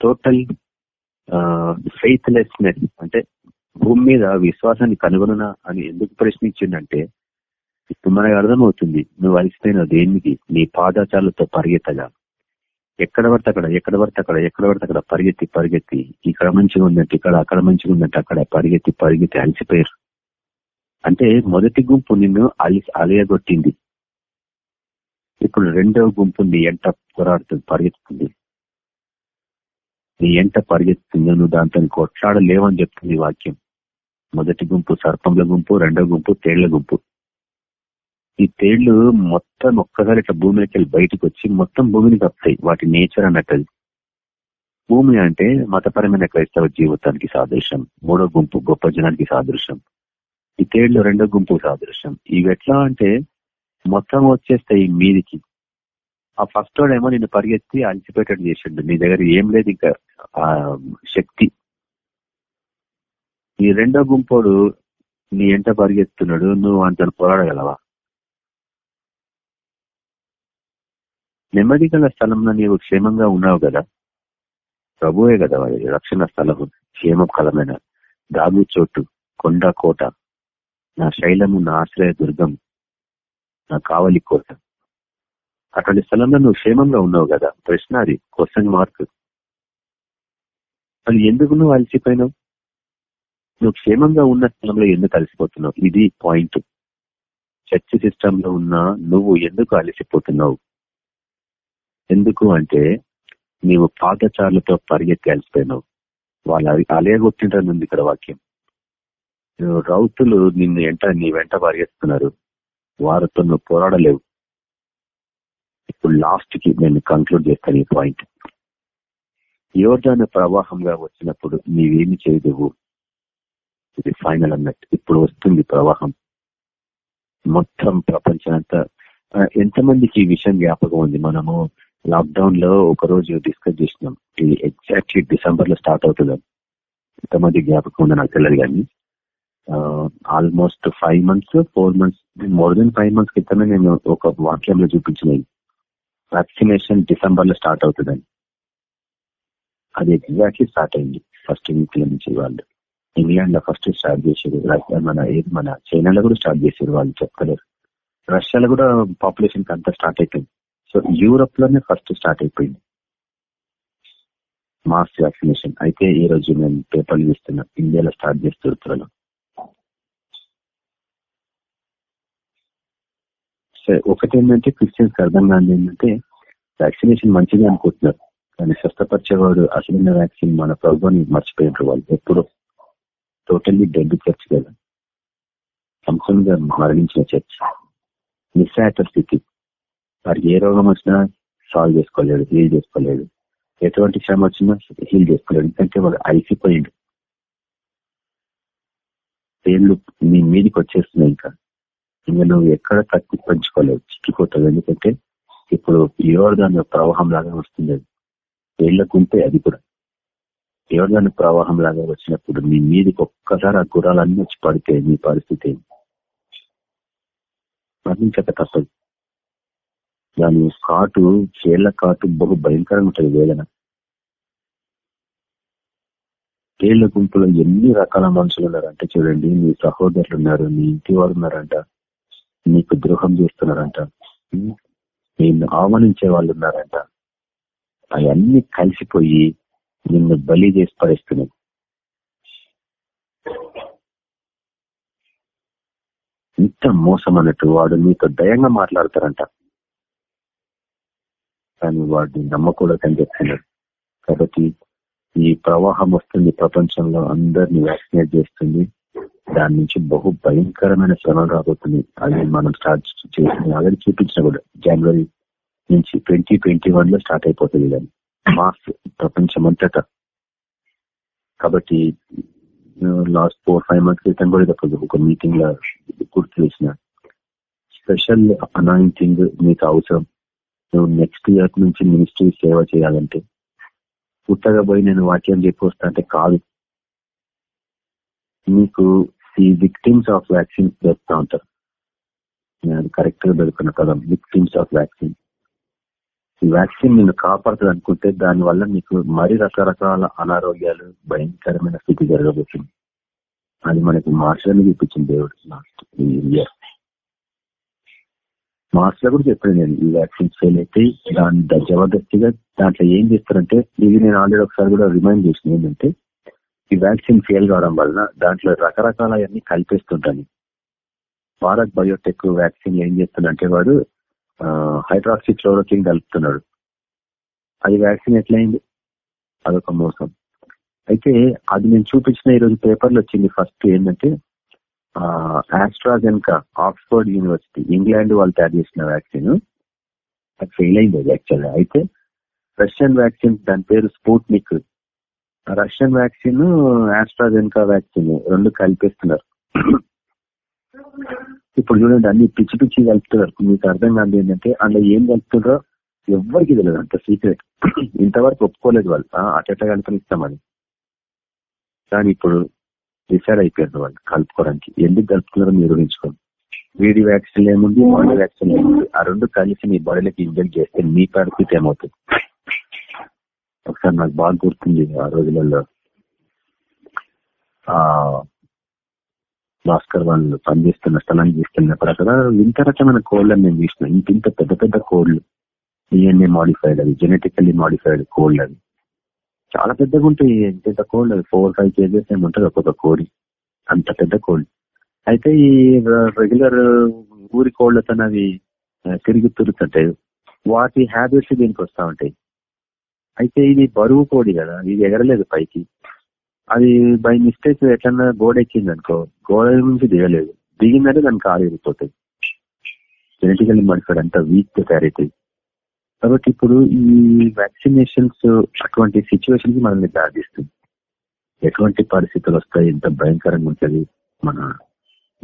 టోటల్ ఫెయిత్లెస్నెస్ అంటే భూమి మీద విశ్వాసాన్ని కనుగొనునా అని ఎందుకు ప్రశ్నించిందంటే ఇప్పుడు మనకు అర్థమవుతుంది నువ్వు అలిసిపోయిన దేనికి నీ పాదాచాలతో పరిగెత్తగా. ఎక్కడ పడితే అక్కడ ఎక్కడ పడితే అక్కడ ఎక్కడ పడితే అక్కడ పరిగెత్తి పరిగెత్తి ఇక్కడ మంచిగా ఉందంటే ఇక్కడ అక్కడ మంచిగా ఉందంటే అక్కడ పరిగెత్తి పరిగెత్తి అలసిపోయారు. అంటే మొదటి గుంపు నిన్ను అలి అలయగొట్టింది. ఇప్పుడు రెండవ గుంపు నీ ఎంట పోరాడుతుంది పరిగెత్తుతుంది. నీ ఎంట పరిగెత్తుతుంది నువ్వు దాంతో కొట్లాడలేవని చెప్తుంది వాక్యం. మొదటి గుంపు సర్పంల గుంపు రెండవ గుంపు తేళ్ళ గుంపు. ఈ తేళ్ళు మొత్తం ఒక్కసారి ఇట్లా భూమిలోకి వెళ్ళి బయటకు వచ్చి మొత్తం భూమిని కప్తాయి వాటి నేచర్ అన్నట్టు. భూమి అంటే మతపరమైన క్రైస్తవ జీవితానికి సాదృశ్యం. మూడో గుంపు గొప్ప జనానికి సాదృశ్యం. ఈ తేళ్ళు రెండో గుంపు సాదృశ్యం. ఇవి ఎట్లా అంటే మొత్తం వచ్చేస్తాయి మీదికి. ఆ ఫస్ట్ వాడు ఏమో నిన్ను పరిగెత్తి అలిసిపోయేటట్టు చేసిండు. నీ దగ్గర ఏం లేదు ఇంకా. ఆ శక్తి. ఈ రెండో గుంపోడు నీ ఎంట పరిగెత్తున్నాడు నువ్వు అంతను పోరాడగలవా? నెమ్మది గల స్థలంలో నీవు క్షేమంగా ఉన్నావు కదా? ప్రభువే కదా వాడి రక్షణ స్థలము క్షేమకరమైన దాగు చోటు కొండ కోట నా శైలము నా ఆశ్రయ దుర్గం నా కావలి కోట. అటువంటి స్థలంలో నువ్వు క్షేమంగా ఉన్నావు కదా? ప్రశ్న అది క్వశ్చన్ మార్క్ అది ఎందుకు నువ్వు అలసిపోయినావు? నువ్వు క్షేమంగా ఉన్న స్థలంలో ఎందుకు అలసిపోతున్నావు? ఇది పాయింట్ చర్చ్ సిస్టమ్లో ఉన్న నువ్వు ఎందుకు అలసిపోతున్నావు? ఎందుకు అంటే నీవు పాదచారులతో పరిగెత్తి అలసిపోయినావు. వాళ్ళు అలయగొట్టింటారు ఉంది ఇక్కడ వాక్యం. రౌతులు నిన్ను ఎంట నీ వెంట పరిగెత్తున్నారు వారితో నువ్వు పోరాడలేవు. ఇప్పుడు లాస్ట్కి నేను కంక్లూడ్ చేస్తాను ఈ పాయింట్ యోర్దాన ప్రవాహంగా వచ్చినప్పుడు నీవేమి చేయలేవు? ఇది ఫైనల్ అన్నట్టు. ఇప్పుడు వస్తుంది ప్రవాహం. మొత్తం ప్రపంచం అంతా ఎంతమందికి ఈ విషయం జ్ఞాపకం ఉంది? మనము లాక్డౌన్లో ఒక రోజు డిస్కస్ చేసినాం. ఇది ఎగ్జాక్ట్లీ డిసెంబర్లో స్టార్ట్ అవుతుంది. ఎంతమంది జ్ఞాపకం ఉందో నాకు తెలియదు కానీ almost five months four months more than five months క్రితమే నేను ఒక వాక్యంలో చూపించినాయి వ్యాక్సినేషన్ డిసెంబర్లో స్టార్ట్ అవుతుందని. అది ఎగ్జాక్ట్లీ స్టార్ట్ అయింది. ఫస్ట్ వీక్లో నుంచి వాళ్ళు. ఇంగ్లాండ్లో ఫస్ట్ స్టార్ట్ చేసారు మన ఏది మన చైనాలో కూడా స్టార్ట్ చేశారు వాళ్ళు చెప్పలేరు. రష్యాలో కూడా పాపులేషన్ అంతా స్టార్ట్ అయిపోయింది. సో యూరోప్లోనే ఫస్ట్ స్టార్ట్ అయిపోయింది. మాస్ వ్యాక్సినేషన్ అయితే ఈ రోజు నేను పేపర్లు చూస్తున్నా. ఇండియాలో స్టార్ట్ చేస్తారు త్వరలో సరే ఒకటి ఏంటంటే క్రిస్టియన్స్ అర్థం కాదు ఏంటంటే వ్యాక్సినేషన్ మంచిగా అనుకుంటున్నారు. కానీ స్వస్థపరిచేవాడు అసలైన వ్యాక్సిన్ మన ప్రభుత్వాన్ని మర్చిపోయినారు వాళ్ళు ఎప్పుడు. టోటల్లీ డెడ్ చర్చ్ కదా. సంపూర్ణంగా మరణించిన చర్చ్. మిస్సాటర్ స్థితి. వారు ఏ రోగం వచ్చినా సాల్వ్ చేసుకోలేడు హీల్ చేసుకోలేడు. ఎటువంటి శ్రమ వచ్చినా హీల్ చేసుకోలేడు. ఎందుకంటే వాడు ఐసిపోయిండు పేర్లు మీ మీదకి వచ్చేస్తున్నాయి ఇంకా. ఇంకా నువ్వు ఎక్కడ తక్కువ పంచుకోలేవు చిక్కిపోతావు. ఎందుకంటే ఇప్పుడు యోర్దాన్ ప్రవాహం లాగా వస్తుంది. అది ఏళ్ళ గుంపే అది కూడా. యోర్దాన్ ప్రవాహం లాగా వచ్చినప్పుడు మీ మీదకి ఒక్కసారి ఆ గుర్రాలన్నీ వచ్చి పడితే మీ పరిస్థితి మరణించక తప్పదు. దాని కాటు చేళ్ళ కాటు బహు భయంకరంగా ఉంటుంది వేదన. తేళ్ళ గుంపులో ఎన్ని రకాల మనుషులు ఉన్నారంటే చూడండి మీ సహోదరులు ఉన్నారు మీ ఇంటి వారు ఉన్నారంట నీకు ద్రోహం చేస్తున్నారంట నేను ఆహ్వానించే వాళ్ళు ఉన్నారంట. అవన్నీ కలిసిపోయి నిన్ను బలి చేసి పడేస్తున్నాయి ఇంత మోసం అన్నట్టు వాడు మీతో దయంగా మాట్లాడతారంట కానీ వాడిని నమ్మకూడదని చెప్తున్నాడు. కాబట్టి ఈ ప్రవాహం వస్తుంది ప్రపంచంలో అందరిని వ్యాక్సినేట్ చేస్తుంది. దాని నుంచి బహు భయంకరమైన శ్రమలు రాబోతుంది. అది మనం స్టార్ట్ చేసింది ఆల్రెడీ చూపించిన కూడా. జనవరి నుంచి ట్వంటీ ట్వంటీ లో స్టార్ట్ అయిపోతుంది దాన్ని మాస్ ప్రపంచం కాబట్టి లాస్ట్ ఫోర్ ఫైవ్ మంత్స్ క్రితం కూడా ఇది ఒక మీటింగ్లో గుర్తు చేసిన. స్పెషల్ అనాయింటింగ్ మీకు అవసరం. నువ్వు నెక్స్ట్ ఇయర్ నుంచి మినిస్ట్రీ సేవ చేయాలంటే పుట్టగా పోయి నేను వాక్యం చెప్పొస్తా అంటే కాదు. మీకు ఈ విక్టిమ్స్ ఆఫ్ వ్యాక్సిన్ చెప్తా ఉంటారు. నేను కరెక్ట్గా దొరుకున్న కదా విక్టిమ్స్ ఆఫ్ వ్యాక్సిన్ ఈ వ్యాక్సిన్ నిన్ను కాపాడుతుంది అనుకుంటే దాని వల్ల నీకు మరి రకరకాల అనారోగ్యాలు భయంకరమైన స్థితి జరగబోతుంది. అది మనకి మార్చడానికి చూపించింది దేవుడు లాస్ట్ ఈ ఇయర్ మార్చ్లో కూడా చెప్పాను నేను ఈ వ్యాక్సిన్ ఫెయిల్ అయితే దాని జబర్దస్తిగా దాంట్లో ఏం చేస్తారంటే ఇది నేను ఆల్రెడీ ఒకసారి కూడా రిమైండ్ చేసింది ఏంటంటే ఈ వ్యాక్సిన్ ఫెయిల్ కావడం వలన దాంట్లో రకరకాలన్నీ కల్పిస్తుంటాను. భారత్ బయోటెక్ వ్యాక్సిన్ ఏం చేస్తుందంటే వాడు హైడ్రాక్సీ క్లోరోకిన్ కలుపుతున్నాడు. అది వ్యాక్సిన్ ఎట్లయింది? అదొక మోసం. అయితే అది నేను చూపించిన ఈరోజు పేపర్లు వచ్చింది ఫస్ట్ ఏంటంటే ఆస్ట్రాజెన్కా ఆక్స్ఫర్డ్ యూనివర్సిటీ ఇంగ్లాండ్ వాళ్ళు తయారు చేసిన వ్యాక్సిన్. అది ఫెయిల్ అయింది అది యాక్చువల్గా. అయితే రష్యన్ వ్యాక్సిన్ దాని పేరు Sputnik. Russian vaccine AstraZeneca vaccine రెండు కలిపేస్తున్నారు. ఇప్పుడు చూడండి అన్ని పిచ్చి పిచ్చి కలుపుతున్నారు మీకు అర్థం కాదు ఏంటంటే అందులో ఏం కలుపుతున్నారో ఎవరికి తెలియదు అంత సీక్రెట్ ఇంతవరకు ఒప్పుకోలేదు వాళ్ళు. అట్ట కల్పనిస్తామని కానీ ఇప్పుడు డిసైడ్ అయిపోయారు వాళ్ళు కలుపుకోవడానికి. ఎందుకు కలుపుతున్నారో మీరు ఊహించుకోండి. వీడి వ్యాక్సిన్ ఏముంది బాడీ వ్యాక్సిన్ ఏముంది? ఆ రెండు కలిసి మీ బాడీలోకి ఇంజెక్ట్ చేస్తే మీ పరిస్థితి ఏమవుతుంది? ఒకసారి నాకు బాగా గుర్తుంది ఆ రోజులలో. భాస్కర్ వాళ్ళు పనిచేస్తున్న స్థలానికి తీసుకెళ్ళినప్పుడు అక్కడ ఇంత రకమైన కోళ్ళని నేను చూసిన ఇంత ఇంత పెద్ద పెద్ద కోళ్ళు డిఎన్ఏ మాడిఫైడ్ అవి జెనెటికల్లీ మాడిఫైడ్ కోళ్ళు అవి. చాలా పెద్దగా ఉంటాయి. ఎంత కోల్డ్ అది ఫోర్ ఫైవ్ కేజెస్ ఏమి ఉంటుంది ఒక్కొక్క కోడి. అంత పెద్ద కోళ్ళు అయితే ఈ రెగ్యులర్ ఊరి కోళ్ళతో అవి తిరిగి తిరుగుతుంటాయి. వాటి హ్యాబిట్స్ దీనికి వస్తూ ఉంటాయి. అయితే ఇది బరువు కోడి కదా. ఇది ఎగరలేదు పైకి. అది బై మిస్టేక్ ఎట్లన్నా గోడ ఎక్కింది అనుకో గోడ నుంచి దిగలేదు. దిగిందంటే దానికి కాలు ఎగిరిపోతాయి జెనెటికల్ మాడిఫైడ్ అంతా వీక్ తయారైతాయి కాబట్టి ఇప్పుడు ఈ వ్యాక్సినేషన్స్ అటువంటి సిచ్యువేషన్కి మనల్ని దారిస్తుంది ఎటువంటి పరిస్థితులు వస్తాయి? ఎంత భయంకరంగా ఉంటుంది? మన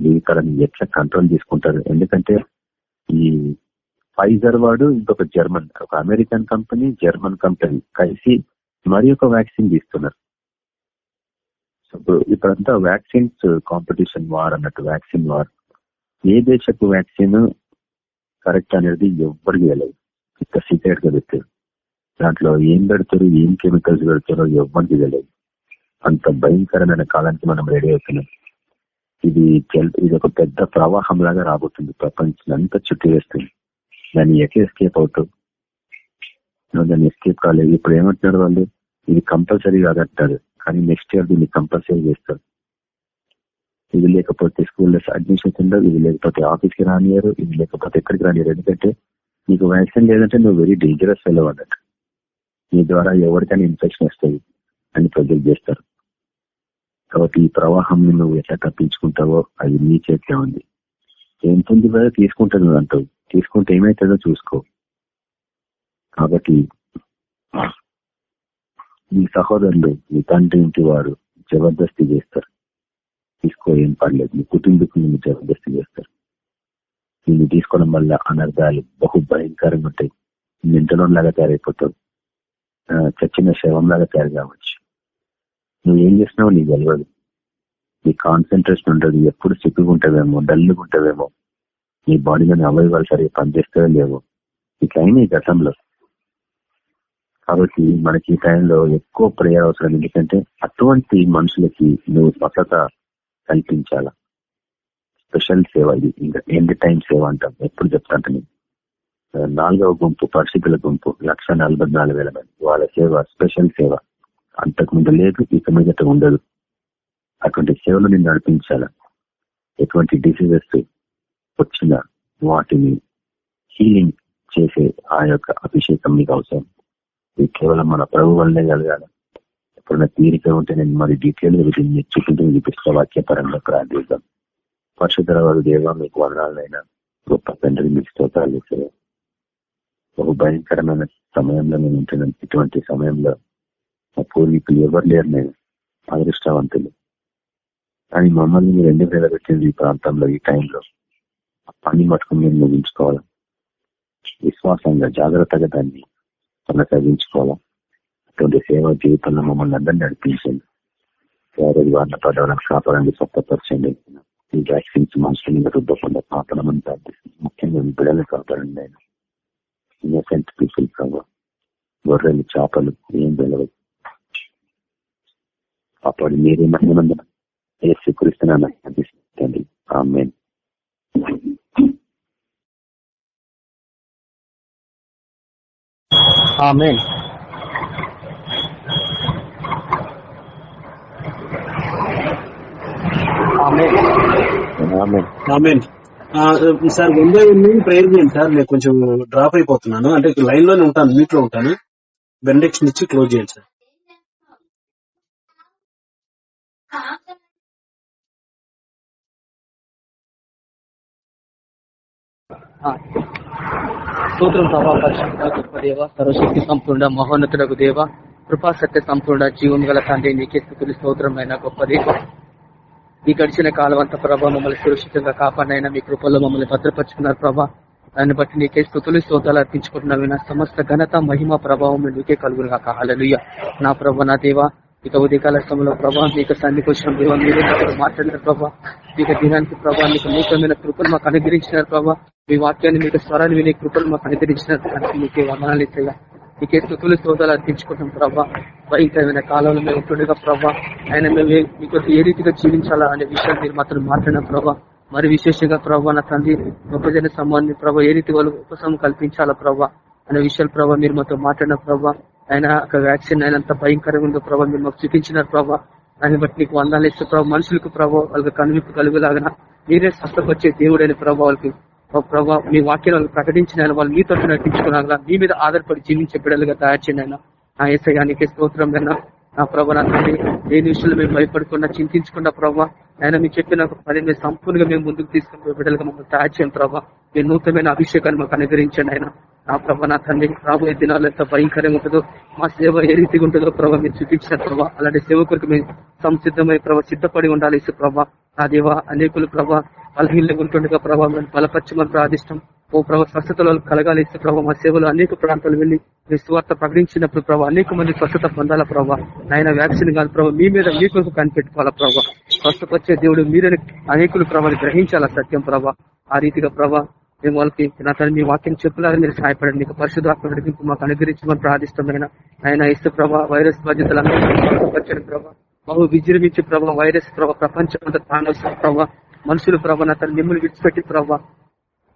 జీవితాలను ఎట్లా కంట్రోల్ చేసుకుంటారు? ఎందుకంటే ఈ ఫైజర్ వాడు ఇంకొక జర్మన్ ఒక అమెరికన్ కంపెనీ జర్మన్ కంపెనీ కలిసి మరి ఒక వ్యాక్సిన్ తీస్తున్నారు. ఇప్పుడంతా వ్యాక్సిన్స్ కాంపిటీషన్ వార్ అన్నట్టు వ్యాక్సిన్ వార్. ఏ దేశపు వ్యాక్సిన్ కరెక్ట్ అనేది ఎవ్వరికి తెలియదు ఇంత సీక్రెట్గా పెట్టారు దాంట్లో ఏం పెడతారు ఏం కెమికల్స్ పెడతారో ఎవ్వరికి తెలియదు అంత భయంకరమైన కాలానికి మనం రెడీ అవుతున్నాం. ఇది ఇది ఒక పెద్ద ప్రవాహం లాగా రాబోతుంది. ప్రపంచం అంతా చుట్టి వేస్తుంది. దాన్ని ఎట్లా ఎస్కేప్ అవుతావు? నువ్వు దాన్ని ఎస్కేప్ కాలేదు. ఇప్పుడు ఏమంటున్నారు వాళ్ళు? ఇది కంపల్సరీ కాదంటారు. కానీ నెక్స్ట్ ఇయర్ దీన్ని కంపల్సరీ చేస్తారు. ఇది లేకపోతే స్కూల్లో అడ్మిషన్స్ ఉండవు ఇది లేకపోతే ఆఫీస్కి రానియరు ఇది లేకపోతే ఎక్కడికి రానియరు ఎందుకంటే నీకు వ్యాక్సిన్ లేదంటే నువ్వు వెరీ డేంజరస్ ఫెలో అన్నట్టు. నీ ద్వారా ఎవరికైనా ఇన్ఫెక్షన్ వస్తుంది అని ప్రజలు చేస్తారు. కాబట్టి ఈ ప్రవాహం నువ్వు ఎట్లా తప్పించుకుంటావో అది నీ చేతిలో ఉంది. ఎంత ఉంది కదా తీసుకుంటాను నువ్వు అంటావు. తీసుకుంటే ఏమవుతుందో చూసుకో. కాబట్టి నీ సహోదరులు నీ తండ్రి ఇంటి వారు జబర్దస్తి చేస్తారు. తీసుకో ఏం పర్లేదు. నీ కుటుంబీకులు నిన్ను జబర్దస్తి చేస్తారు. నిన్ను తీసుకోవడం వల్ల అనర్థాలు బహు భయంకరంగా ఉంటాయి. నింటలోలాగా తయారైపోతావు. చచ్చిన శవం లాగా తయారు కావచ్చు. నువ్వు ఏం చేసినావు నీకు తెలియదు నీ కాన్సన్ట్రేషన్ ఉండదు. ఎప్పుడు సిక్కుకుంటావేమో డల్లుగా ఉంటావేమో. నీ బాడీలోని అవయవాలు సరిగ్గా పనిచేస్తావో లేవో. ఇట్లా అయినాయి గతంలో. కాబట్టి మనకి ఈ టైంలో ఎక్కువ ప్రేయర్ అవసరం ఎందుకంటే అటువంటి మనుషులకి నువ్వు స్వచ్ఛత కల్పించాల? స్పెషల్ సేవ ఇది. ఇంకా ఎండ్ టైం సేవ అంటాం. ఎప్పుడు చెప్తాంట నేను. నాలుగవ గుంపు పరిస్థితుల గుంపు లక్ష నలభై నాలుగు వేల మంది. వాళ్ళ సేవ స్పెషల్ సేవ. అంతకుముందు లేదు ఇక మీదట ఉండదు. అటువంటి సేవలు నేను నడిపించాల? ఎటువంటి డిసీజెస్ వచ్చిన వాటిని హీలింగ్ చేసే ఆ యొక్క అభిషేకం మీకు అవసరం. ఇది కేవలం మన ప్రభు వల్లనే కలగాలి ఎప్పుడైనా తీరిక ఉంటే నేను మరి డీటెయిల్ వీటిని చూపించి చూపిస్తా వాక్యపరంగా ప్రార్థిస్తాం పరిశుద్ధరావు దేవ మీకు వదనాలైనా గొప్ప తండ్రి మీకు స్తోత్రాలు చేశారు ఒక భయంకరమైన సమయంలో నేను ఉంటున్నాం ఇటువంటి సమయంలో మా పూర్వీకులు ఎవరు లేరు నేను అదృష్టవంతులు. కానీ మమ్మల్ని మీరు ఎందుకు నిలబెట్టింది ఈ ప్రాంతంలో ఈ టైంలో? ఆ పని మటుకు మీరు ముగించుకోవాలి. విశ్వాసంగా జాగ్రత్తగా దాన్ని కొనసాగించుకోవాలా అటువంటి సేవా జీవితంలో మమ్మల్ని అందరినీ నడిపించండి. ఎవరి వారిని పడవలకు కాపాడండి స్వస్థపరచండి. ఈ వ్యాక్సిన్స్ మనుషులను రుద్దకుండా కాపాడమని ప్రార్థిస్తుంది ముఖ్యంగా బిడ్డలు కాపాడండి ఆయన ఇన్నోసెంట్ పీపుల్ కావా గొర్రెలు చేపలు ఏం తెలియదు కాపాడి మీరే మహిమందన ఏ స్వీకరిస్తున్నాను అనిపిస్తుంది ఆమె ఆమేన్. ఆమేన్. ఆమె ఆమెన్. ఆ, సార్ ముందే ఉంది ప్రేయర్ చేయండి సార్ నేను కొంచెం డ్రాప్ అయిపోతున్నాను. అంటే లైన్లోనే ఉంటాను మీట్లో ఉంటాను. బెండెక్షన్ ఇచ్చి క్లోజ్ చేయండి సార్. స్తోత్రం ప్రభా పరిశుద్ధ గొప్ప దేవ సర్వశక్తి సంపూర్ణ మహోన్నతులకు దేవ కృపా సత్య సంపూర్ణ జీవం గల తండ్రి నీకే స్థుతులు స్తోత్రమైన గొప్ప దేవ. ఈ గడిచిన కాలం అంత ప్రభా మమ్మల్ని సురక్షితంగా కాపాడినైనా మీ కృపల్లో మమ్మల్ని భద్రపరుచుకున్నారు ప్రభా. దాన్ని బట్టి నీకే స్థుతులు స్తోతాలు అర్పించుకుంటున్నావు సమస్త ఘనత మహిమ ప్రభావం నీకే కలుగును కాలలుయ్య నా ప్రభా నా దేవ ఇక ఉదయకాల సమయంలో ప్రభా మీకు సన్నిధికి వచ్చిన దేవ మీరే మాట్లాడినారు ప్రభా. మీకు దినానికి ప్రభా మీకు నూతనమైన కృపలు మాకు అనుగ్రహించినారు ప్రభా. మీ వాక్యాన్ని మీకు స్వరాన్ని వినే కృపలు మాకు అనుగ్రహించినారు దానికి మీకే వందనాలు ఇస్తాయా మీకే స్థుతులు స్తోతాలు అర్పించుకుంటాం ప్రభా. భయంకరమైన కాలంలో మేము ఉంటుండగా ప్రభా ఆయన మేము మీకు ఏ రీతిగా జీవించాలా అనే విషయాన్ని మీరు మాత్రం మాట్లాడిన ప్రభా. మరి విశేషంగా ప్రభా నా తండ్రి విభజన సమాన్ని ప్రభా ఏ రీతి వాళ్ళు ఉపశమం కల్పించాలా ప్రభా అనే విషయాలు ప్రభా మీరు మాతో మాట్లాడిన ప్రభా. ఆయన ఒక వ్యాక్సిన్ ఆయన అంత భయంకరంగా ఉందో ప్రభావ మీరు మాకు చూపించినారు ప్రభావ దాన్ని బట్టి నీకు వందాలు ఇస్తే ప్రభావ మనుషులకు ప్రభావ వాళ్ళకి కనువిప్పు కలుగులాగా మీరే స్వస్థపరిచే దేవుడైన ప్రభావ వాళ్ళకి. ఓ మీ వాక్యం వాళ్ళు ప్రకటించిన వాళ్ళు మీతో నడిపించుకున్నాగా మీ మీద ఆధారపడి జీవించే బిడ్డలుగా తయారు చేయండి ఆయన. నా ఏసయానికి స్తోత్రం అయినా నా ప్రభా నా తండ్రి ఏ విషయంలో మేము భయపడకుండా చింతించకుండా ప్రభా ఆయన మీరు చెప్పిన ఒక పని సంపూర్ణంగా మేము ముందుకు తీసుకుని బిడ్డలుగా మమ్మల్ని తయారు చేయండి ప్రభా. మీ నూతనమైన అభిషేకాన్ని మాకు అనుగ్రహించండి ఆయన నా ప్రభా నా తండ్రి రాబోయే దినాలు ఎంత భయంకరంగా ఉంటుందో మా సేవ ఏ రీతిగా ఉంటుందో ప్రభా మీరు చూపించిన ప్రభా. అలాంటి సేవ కొరకు మేము సంసిద్ధమై ప్రభా సిద్ధపడి ఉండాలి ప్రభా. నా దేవ అనేకులు ప్రభా బలహీనంగా ఉంటుండగా ప్రభావం బలపరచమని ప్రార్థిష్టం ఓ ప్రభావ స్వస్థతలో కలగాలి ప్రభావ మా సేవలు అనేక ప్రాంతాలు వెళ్ళి మీ స్వార్థ ప్రకటించినప్పుడు ప్రభావ అనేక మంది స్వస్థత పొందాల ప్రభావ నాయన వ్యాక్సిన్ కాదు ప్రభావ మీ మీద మీ కొరకు కనిపెట్టుకోవాలా ప్రభావ స్వస్థపరిచే దేవుడు మీరే అనేకులు ప్రభావం గ్రహించాలా సత్యం ప్రభా. ఆ రీతిగా ప్రభా మేము వాళ్ళకి నా తను మీ వాక్యం చెప్పులాగా మీరు సహాయపడండి. మీకు పరిశుధాత్మ నడిపింపు మాకు అనుగ్రహించమని ప్రార్థిష్టమైన ఆయన ఇస్తు ప్రభా వైరస్ బాధ్యతలందరూ ప్రభా. బహు విజృంభించి ప్రభావ వైరస్ ప్రభావ ప్రపంచం అంతా తాండవస్తున్న ప్రభావ మనుషులు ప్రభావ నా తను మిమ్మల్ని విడిచిపెట్టి ప్రభావ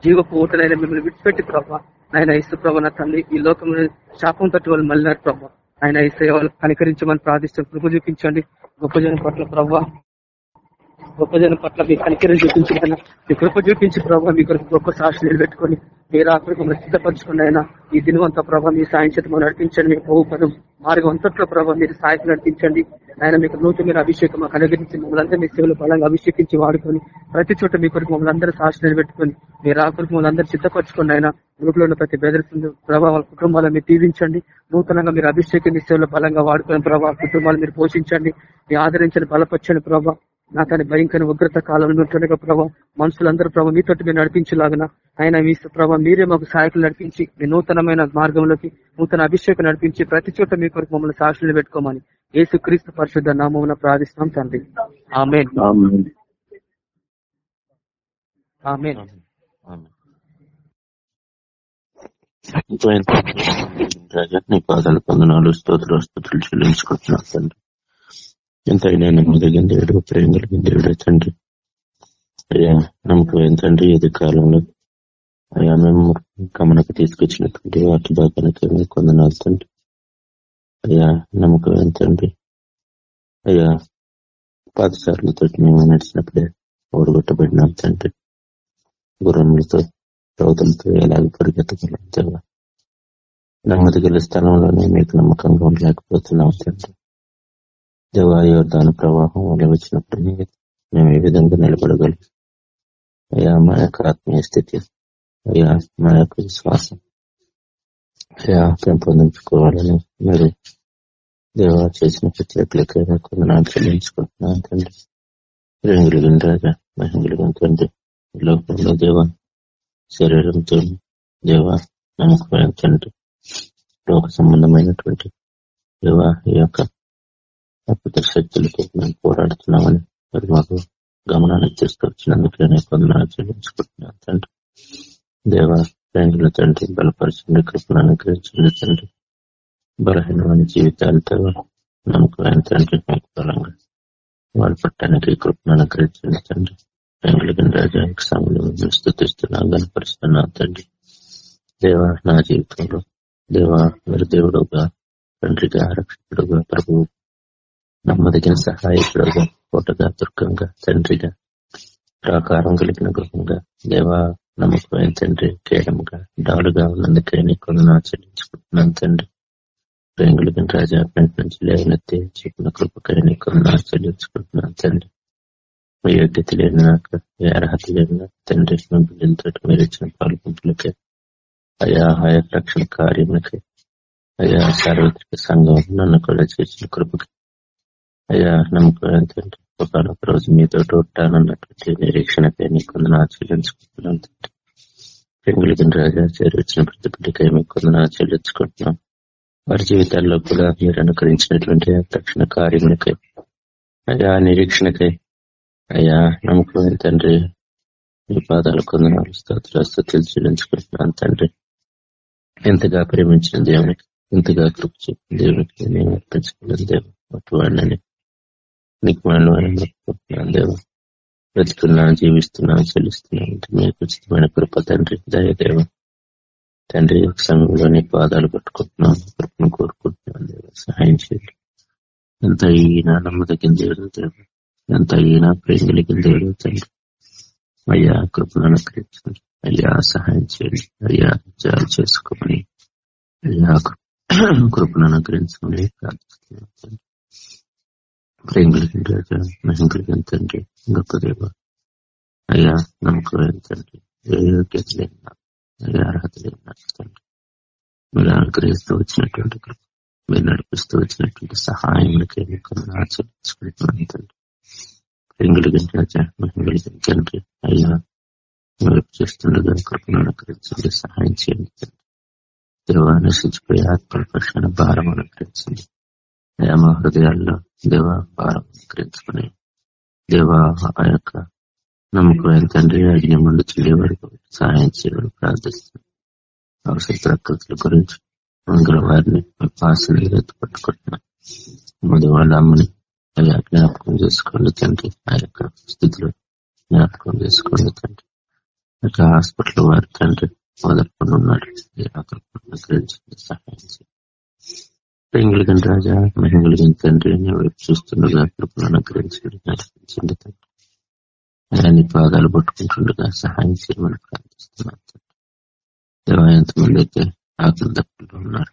జీవపు ఊటలైన మిమ్మల్ని విడిచిపెట్టి ప్రభావ ఆయన ఇసు ప్రభ నా తల్లి ఈ లోకంలో శాపం తట్టు వాళ్ళు మళ్ళినారు ప్రభావ ఆయన ఇసు వాళ్ళు కనికరించమని ప్రార్థిస్తాం కృప చూపించండి. గొప్ప జనం పట్ల ప్రభావ గొప్ప జనం పట్ల మీ కనికరం చూపించిన మీ కృప చూపించి ప్రభావ మీ కొరకు గొప్ప సాక్షి నిలబెట్టుకొని మీరు ఆఖరికి సిద్ధపరచుకున్న ఆయన ఈ దినవంతా ప్రభావ మీ సాయం చేత నడిపించండి మీ బహుపదం పదం మార్గం అంతట్లో ప్రభావ మీరు సాయం నడిపించండి. ఆయన మీకు నూతనమైన అభిషేకం మాకు అనుగ్రహించి మమ్మల్ని అందరూ మీ సేవలు బలంగా అభిషేకించి వాడుకొని ప్రతి చోట మీ కొరకు మమ్మల్ని అందరూ సాక్షి నిలబెట్టుకొని మీరు ఆకృతి మమ్మల్ని అందరూ సిద్ధపరచుకున్న ఆయన గ్రూపులో ఉన్న ప్రతి బెదర్స్ ప్రభావ కుటుంబాలను మీరు దీవించండి. నూతనంగా మీరు అభిషేకం మీ సేవలు బలంగా వాడుకుని ప్రభావ కుటుంబాలు మీరు పోషించండి. మీ ఆదరించండి బలపరచండి ప్రభావ నా తన భయంకర ఉగ్రత కాలంలో ఉంటుండగా ప్రభావ మనుషులందరూ ప్రభావ మీతో మీరు నడిపించలాగిన. ఆయన మీ ప్రభావ మీరే మాకు సహాయకులు నడిపించి మీ నూతనమైన మార్గంలోకి నూతన అభిషేకం నడిపించి ప్రతి చోట మీ కొరకు మమ్మల్ని సాక్షులు పెట్టుకోమని యేసు క్రీస్తు పరిశుద్ధ నామమున ప్రార్థిస్తున్నాం తండ్రి. ఆమె. ఇంకా ఎంత పాదాలు పొందనాలు స్తోత్ర స్థుతులు చెల్లించుకుంటున్నాను తండ్రి. ఎంతైనా నమ్మదగిన దేవుడు ప్రేమ కలిగిన దేవుడే తండ్రి. అయ్యా నమ్మకం ఏంటండ్రి ఇది కాలంలో అయ్యా మేము గమనకు తీసుకొచ్చినటువంటి వాటి దాకానికి కొందనాలు తండ్రి. అయ్యా నమ్మకం ఏంటండి అయ్యా పాతసార్లతో మేము నడిచినప్పుడే ఓడగొట్టబడినాం తండ్రి. గుర్రములతో రౌతులతో ఎలాగ పరిగెత్తగలం దేవా నెమ్మది స్థలంలోనే మీకు నమ్మకంగా లేకపోతున్నాం తండ్రి. దేవా ప్రవాహం వల్ల వచ్చినప్పుడు మేము ఏ విధంగా నిలబడగలం అయ్యా మా యొక్క ఆత్మీయ స్థితి అయ్యా మా యొక్క విశ్వాసం అయ్యా పెంపొందించుకోవాలని మీరు దేవా చేసిన ప్రత్యేకలకైనా కొందనాలు చెల్లించుకుంటున్నాను తండ్రి. రంగులు రాజా మహిళలు తండ్రి లోకంలో దేవ శరీరంతో దేవ నమ్మకమైన తండ్రి లోక సంబంధమైనటువంటి దేవ ఈ యొక్క అద్భుత శక్తులతో మేము పోరాడుతున్నామని మరి మాకు గమనానికి తీసుకొచ్చినందుకు నేను కొందనాలు చెల్లించుకుంటున్నాను తండ్రి. దేవ రంగుల తండ్రి బలపరిచిన కృపను అనుగ్రహించండి తండ్రి. బలహీనమైన జీవితాలతో నమ్మకమైన తండ్రి మాకు బలంగా. వారి పట్టణానికి కృపను అనుగ్రహించండి తండ్రి. రంగుల రాజానికి సమయంలో స్థుతిస్తున్నా గనపరుస్తున్నా తండ్రి. దేవ నా జీవితంలో దేవ మీరు దేవుడుగా తండ్రిగా రక్షకుడుగా ప్రభువు నమ్మదగిన సహాయకుడుగా కోటగా దుర్గంగా తండ్రిగా ప్రాకారం కలిగిన గృహంగా దేవా నమ్మకమైన తండ్రి కేడముగా డాలుగా ఉన్నందుకే నీకు ఆచరించుకుంటున్నాను తండ్రి. ప్రేంగులకి రాజా పెంట్ నుంచి లేవనెత్తి చెప్పిన కృపకై నీకు నా చెల్లించుకుంటున్నాను తండ్రి. మీ యోగ్యత లేని నాకు ఏ అర్హత లేని తండ్రి మీ బిడ్డలతో మీరు ఇచ్చిన పాల్గొంపులకే అయా ఆయా రక్షణ కార్యములకి అయా సార్వత్రిక సంఘం నన్ను కూడా చేసిన కృపకి అయ్యా నమ్మకం తండ్రి ఒకనొక రోజు మీతో ఉంటానన్నటువంటి నిరీక్షణకై నీకు కొందరు చెల్లించుకుంటున్నాను తండ్రి. పెంగులిగిన రాజా చేరువచ్చిన ప్రతి బిడ్డకై మీకు కొందరు చెల్లించుకుంటున్నాం వారి జీవితాల్లో కూడా మీరు అనుకరించినటువంటి తక్షణ కార్యములకై అయ్యా నిరీక్షణకై అయ్యా నమ్మకం తండ్రి. మీ పాదాలు కొందనాలు స్తోత్ర స్థుతులు తండ్రి. ఎంతగా ప్రేమించిన దేవునికి ఎంతగా కృప చెప్పిన దేవునికి నేను అర్పించుకోలేను దేవు అటువాడిని నీకు మనలో అనుకుంటున్నాను దేవ బ్రతుకున్నా జీవిస్తున్నా చెల్లిస్తున్నా మీకు ఉచితమైన కృప తండ్రి దయదేవ తండ్రి ఒక సమయంలో నీ పాదాలు పట్టుకుంటున్నాను కృపను కోరుకుంటున్నాను దేవ సహాయం చేయండి. ఎంత ఈయన నమ్మదగిన దేవుడు దేవ ఎంత ఈయన ప్రేమ కలిగిన దేవుడు తండ్రి అయ్యా కృపను అనుగ్రహించండి. అయ్యా సహాయం చేయండి. అయ్యా జాలు చేసుకోమని. అయ్యా కృపను అనుగ్రహించమని ప్రార్థిస్తున్నాను తండ్రి. ప్రేమ తండ్రి గొప్ప దేవ అయ్యా నమ్మకం తండ్రి ఏ యోగ్యత లేని ఏ అర్హత లేని తండ్రి మీరు అనుగ్రహిస్తూ వచ్చినటువంటి మీరు నడిపిస్తూ వచ్చినటువంటి సహాయములకి ఆచరించుకుంటున్నాను తండ్రి ప్రేమ కలిగిన తండ్రి అయ్యా మీరు చేస్తుండగా కృపను అనుగ్రహించండి సహాయం చేయండి తండ్రి దేవా ఆత్మ భారం అనుగ్రహించండి అయ్యా మా హృదయాల్లో దేవ భారం దేవ ఆ యొక్క నమ్మకమైన తండ్రి అగ్ని ముందు చెల్లి వరకు సహాయం చేయడం ప్రార్థిస్తున్నాం. అవసర ప్రకృతుల గురించి మంగళ వారిని పాసలు ఎత్తు పట్టుకుంటున్నాం. వాళ్ళ అమ్మని అలా జ్ఞాపకం చేసుకోండి తండ్రి ఆ యొక్క స్థితిలో జ్ఞాపకం చేసుకోండి తండ్రి. ఇక హాస్పిటల్ వారి తండ్రి మొదలుకొని ఉన్నారు సహాయం చేయండి. రాజా మహిళగిన తండ్రి నేను వైపు చూస్తుండగా కృపను అనుగ్రహించండి నడిపించండి తండ్రి పాదాలు పట్టుకుంటుండగా సహాయం చేయమని ప్రార్థిస్తున్నాను దేవా ఎంతమంది అయితే ఆకలి దప్పులు ఉన్నారు.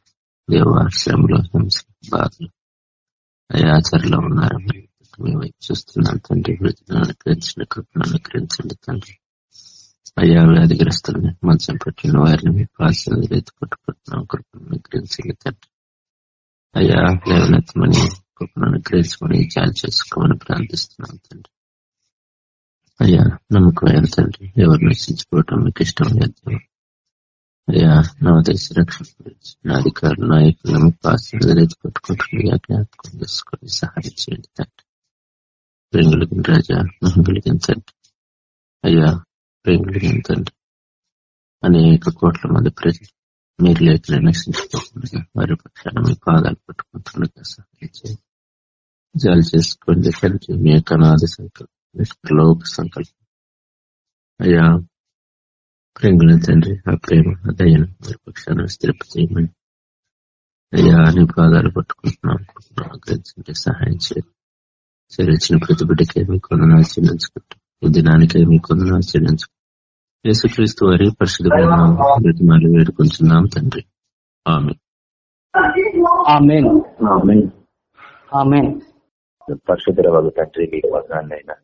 దేవాశ్రమంలో హింస బాధలు. ఆచారంలో ఉన్నారు. మేము వైపు చూస్తున్నాం తండ్రి వృద్ధులను అనుగ్రహించండి కృపను అనుగ్రహించండి తండ్రి. అయ్యా వ్యాధిగ్రస్తుల్ని మంచం పెట్టిన వారిని మీ పాల్సిన రైతు పట్టుకుంటున్నాం. కృపను అనుగ్రహించండి తండ్రి. అయ్యా లేవనెత్తమని కృపను అనుగ్రహించమని జాలి చేసుకోమని ప్రార్థిస్తున్నాం తండ్రి. అయ్యా నమ్మకమైన తండ్రి ఎవరు నశించుకోవటం మీకు ఇష్టం లేదు అయ్యా నా దేశ రక్షణ గురించి నా అధికారులు నాయకులు మీ పాల్సిన జ్ఞాపకం చేసుకొని సహాయం చేయండి తండ్రి. ప్రేంగులకి రాజా మహిళలకి తండ్రి. అయ్యా ప్రేంగులకి తండ్రి. అనేక కోట్ల మంది ప్రజలు మీరు లేఖలు నశించుకోకుండా వారి పక్షాన మీ పాదాలు పట్టుకుంటుండగా సహాయం జాలి చేసుకోండి. తండ్రి మీ యొక్క నాది సంకల్పం లోక సంకల్పం. అయ్యా ప్రేంగుల తండ్రి ఆ ప్రేమ ఆ దయను వారి పక్షాన స్థిరప చేయమని అయ్యా నీ పాదాలు పట్టుకుంటున్నాం అనుకుంటున్నాం. సహాయం చేయండి. చెల్లించిన ప్రతి బిడ్డకే మీ కొందనాలు చెల్లించుకుంటాం. ఈ దినానికే మీ కొందనాలు చెల్లించుకుంటాం. యేసుక్రీస్తు వారి పరిశుద్ధమైన వేడుకుంటున్నాం తండ్రి. ఆమె పరిశుద్ధ వగు తండ్రి మీకు వదనాలైనా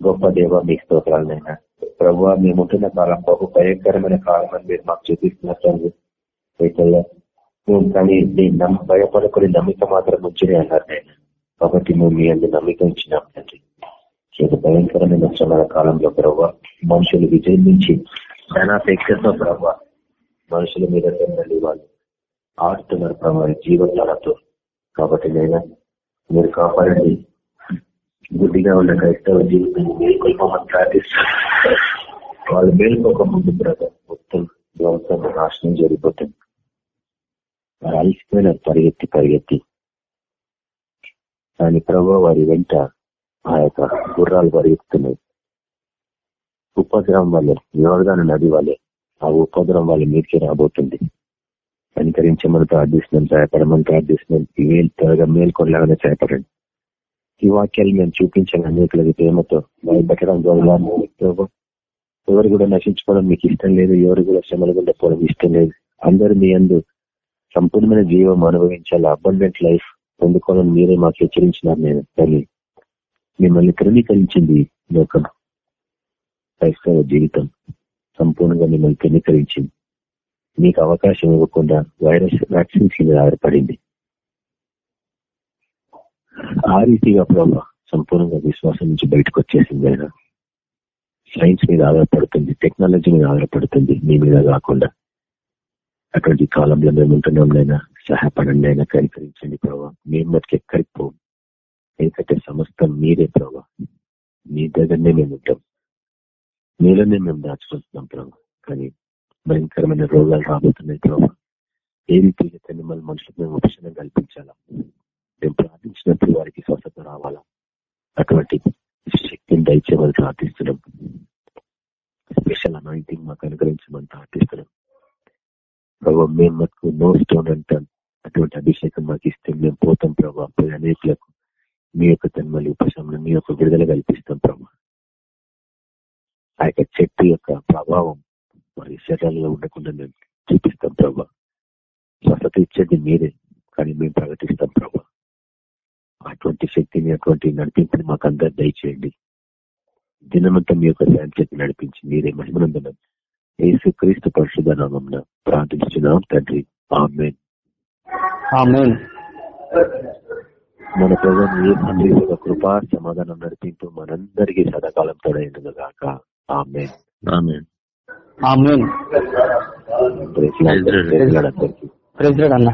గొప్ప దేవ మీ స్తోత్రాలైనా ప్రభు మేము ఉంటున్న కాలం బహు భయంకరమైన కాలం అని మీరు మాకు చూపిస్తున్నారు తండ్రి. మేము కానీ భయపడకుని నమ్మిక మాత్రం ఉంచునే అన్నారు నేను కాబట్టి మేము మీ అందు నమ్మిక ఉంచినాం తండ్రి. భయంకరమైన శ్రమల కాలంలో ప్రభావ మనుషులు విజయం నుంచి ధనాపేక్షతో ప్రభావ మనుషుల మీద తండ్రి వాళ్ళు ఆడుతున్నారు ప్రభావ జీవనాలతో కాబట్టి నేను మీరు కాపాడండి. గుడ్డిగా ఉన్న క్రైస్తవ జీవితాన్ని మేల్కొల్పమని ప్రార్థిస్తారు వాళ్ళు మేల్కోక ముందు మొత్తం ధ్వంసం నాశనం జరిగిపోతుంది. వారు అలసిపోయిన పరిగెత్తి పరిగెత్తి. దాని ప్రభావ వారి వెంట ఆ యొక్క గుర్రాలు పరిగెత్తున్నాయి ఉపద్రవం వల్లే యోగాన నది వల్లే ఆ ఉపద్రవం వాళ్ళ మీదకి రాబోతుంది. కనికరించమని ప్రార్థిస్తున్నాం సహాయపడమని ప్రార్థిస్తున్నాం. మేలు త్వరగా మేల్కొనలాగానే సహాయపడండి. ఈ వాక్యాలు మేము చూపించాలి అనేకలకి ప్రేమతో భయపెట్టడం ద్వారా ఎవరు కూడా నశించుకోవడం మీకు ఇష్టం లేదు ఎవరు కూడా శ్రమలు గుండా పోవడం ఇష్టం లేదు. అందరూ మీ అందు సంపూర్ణమైన జీవం అనుభవించాలి అబండెంట్ లైఫ్ పొందుకోవాలని మీరే మాకు హెచ్చరించినారు నేను తల్లి మిమ్మల్ని క్రమీకరించింది లోకం. క్రైస్తవ జీవితం సంపూర్ణంగా మిమ్మల్ని క్రమీకరించింది. మీకు అవకాశం ఇవ్వకుండా వైరస్ వ్యాక్సిన్స్ మీద ఆధారపడింది. ఆ రీతిగా ప్రభావ సంపూర్ణంగా విశ్వాసం నుంచి బయటకు వచ్చేసింది ఆయన. సైన్స్ మీద ఆధారపడుతుంది టెక్నాలజీ మీద ఆధారపడుతుంది మీ మీద కాకుండా. అటువంటి కాలంలో మేము ఉంటున్నాం నైనా సహాయపడండి అయినా కనికరించండి ప్రభావ మేము మటుకు ఎక్కడికి పోం ఎందుకంటే సమస్తం మీరే ప్రభావ మీ దగ్గరనే మేము ఉంటాం మీలోనే మేము దాచుకుంటున్నాం ప్రభావ కానీ భయంకరమైన రోగాలు రాబోతున్నాయి ప్రభావ ఏ రీతిగా మళ్ళీ మనుషులకు మేము ఉపశమనం కల్పించాలా? మేము ప్రార్థించినప్పుడు వారికి స్వస్థత రావాలా? అటువంటి శక్తిని దయచేయమని ప్రార్థిస్తున్నాం. స్పెషల్ అనాయింటింగ్ మాకు అనుగ్రహించమని ప్రార్థిస్తున్నాం. ప్రభావ మేము మాకు నో స్టోన్ అంటాం అటువంటి అభిషేకం మాకు ఇస్తే మేము పోతాం ప్రభావ అనేకులకు మీ యొక్క తన్మలి ఉపశమనం మీ యొక్క విడుదల కల్పిస్తాం ప్రభా. ఆ యొక్క చెట్టు యొక్క ప్రభావం మరి శరీరాలలో ఉండకుండా మేము చూపిస్తాం ప్రభా. స్వస్థత ఇచ్చేది మీరే కానీ మేము ప్రకటిస్తాం ప్రభా. అటువంటి శక్తిని అటువంటి నడిపింపుని మాకు అందరు దయచేయండి. దినమంతా మీ యొక్క సాయం చేతి నడిపించి మీరే మహిమనందనం. ఏసు క్రీస్తు పరిశుధ నామం ప్రార్థించున్నాం తండ్రి. ఆమెన్. మన ప్రజలు ఏ తండ్రి కృపా సమాధానం నడిపింపు మనందరికీ సదాకాలం తోడైంది కాక ఆమె అన్న.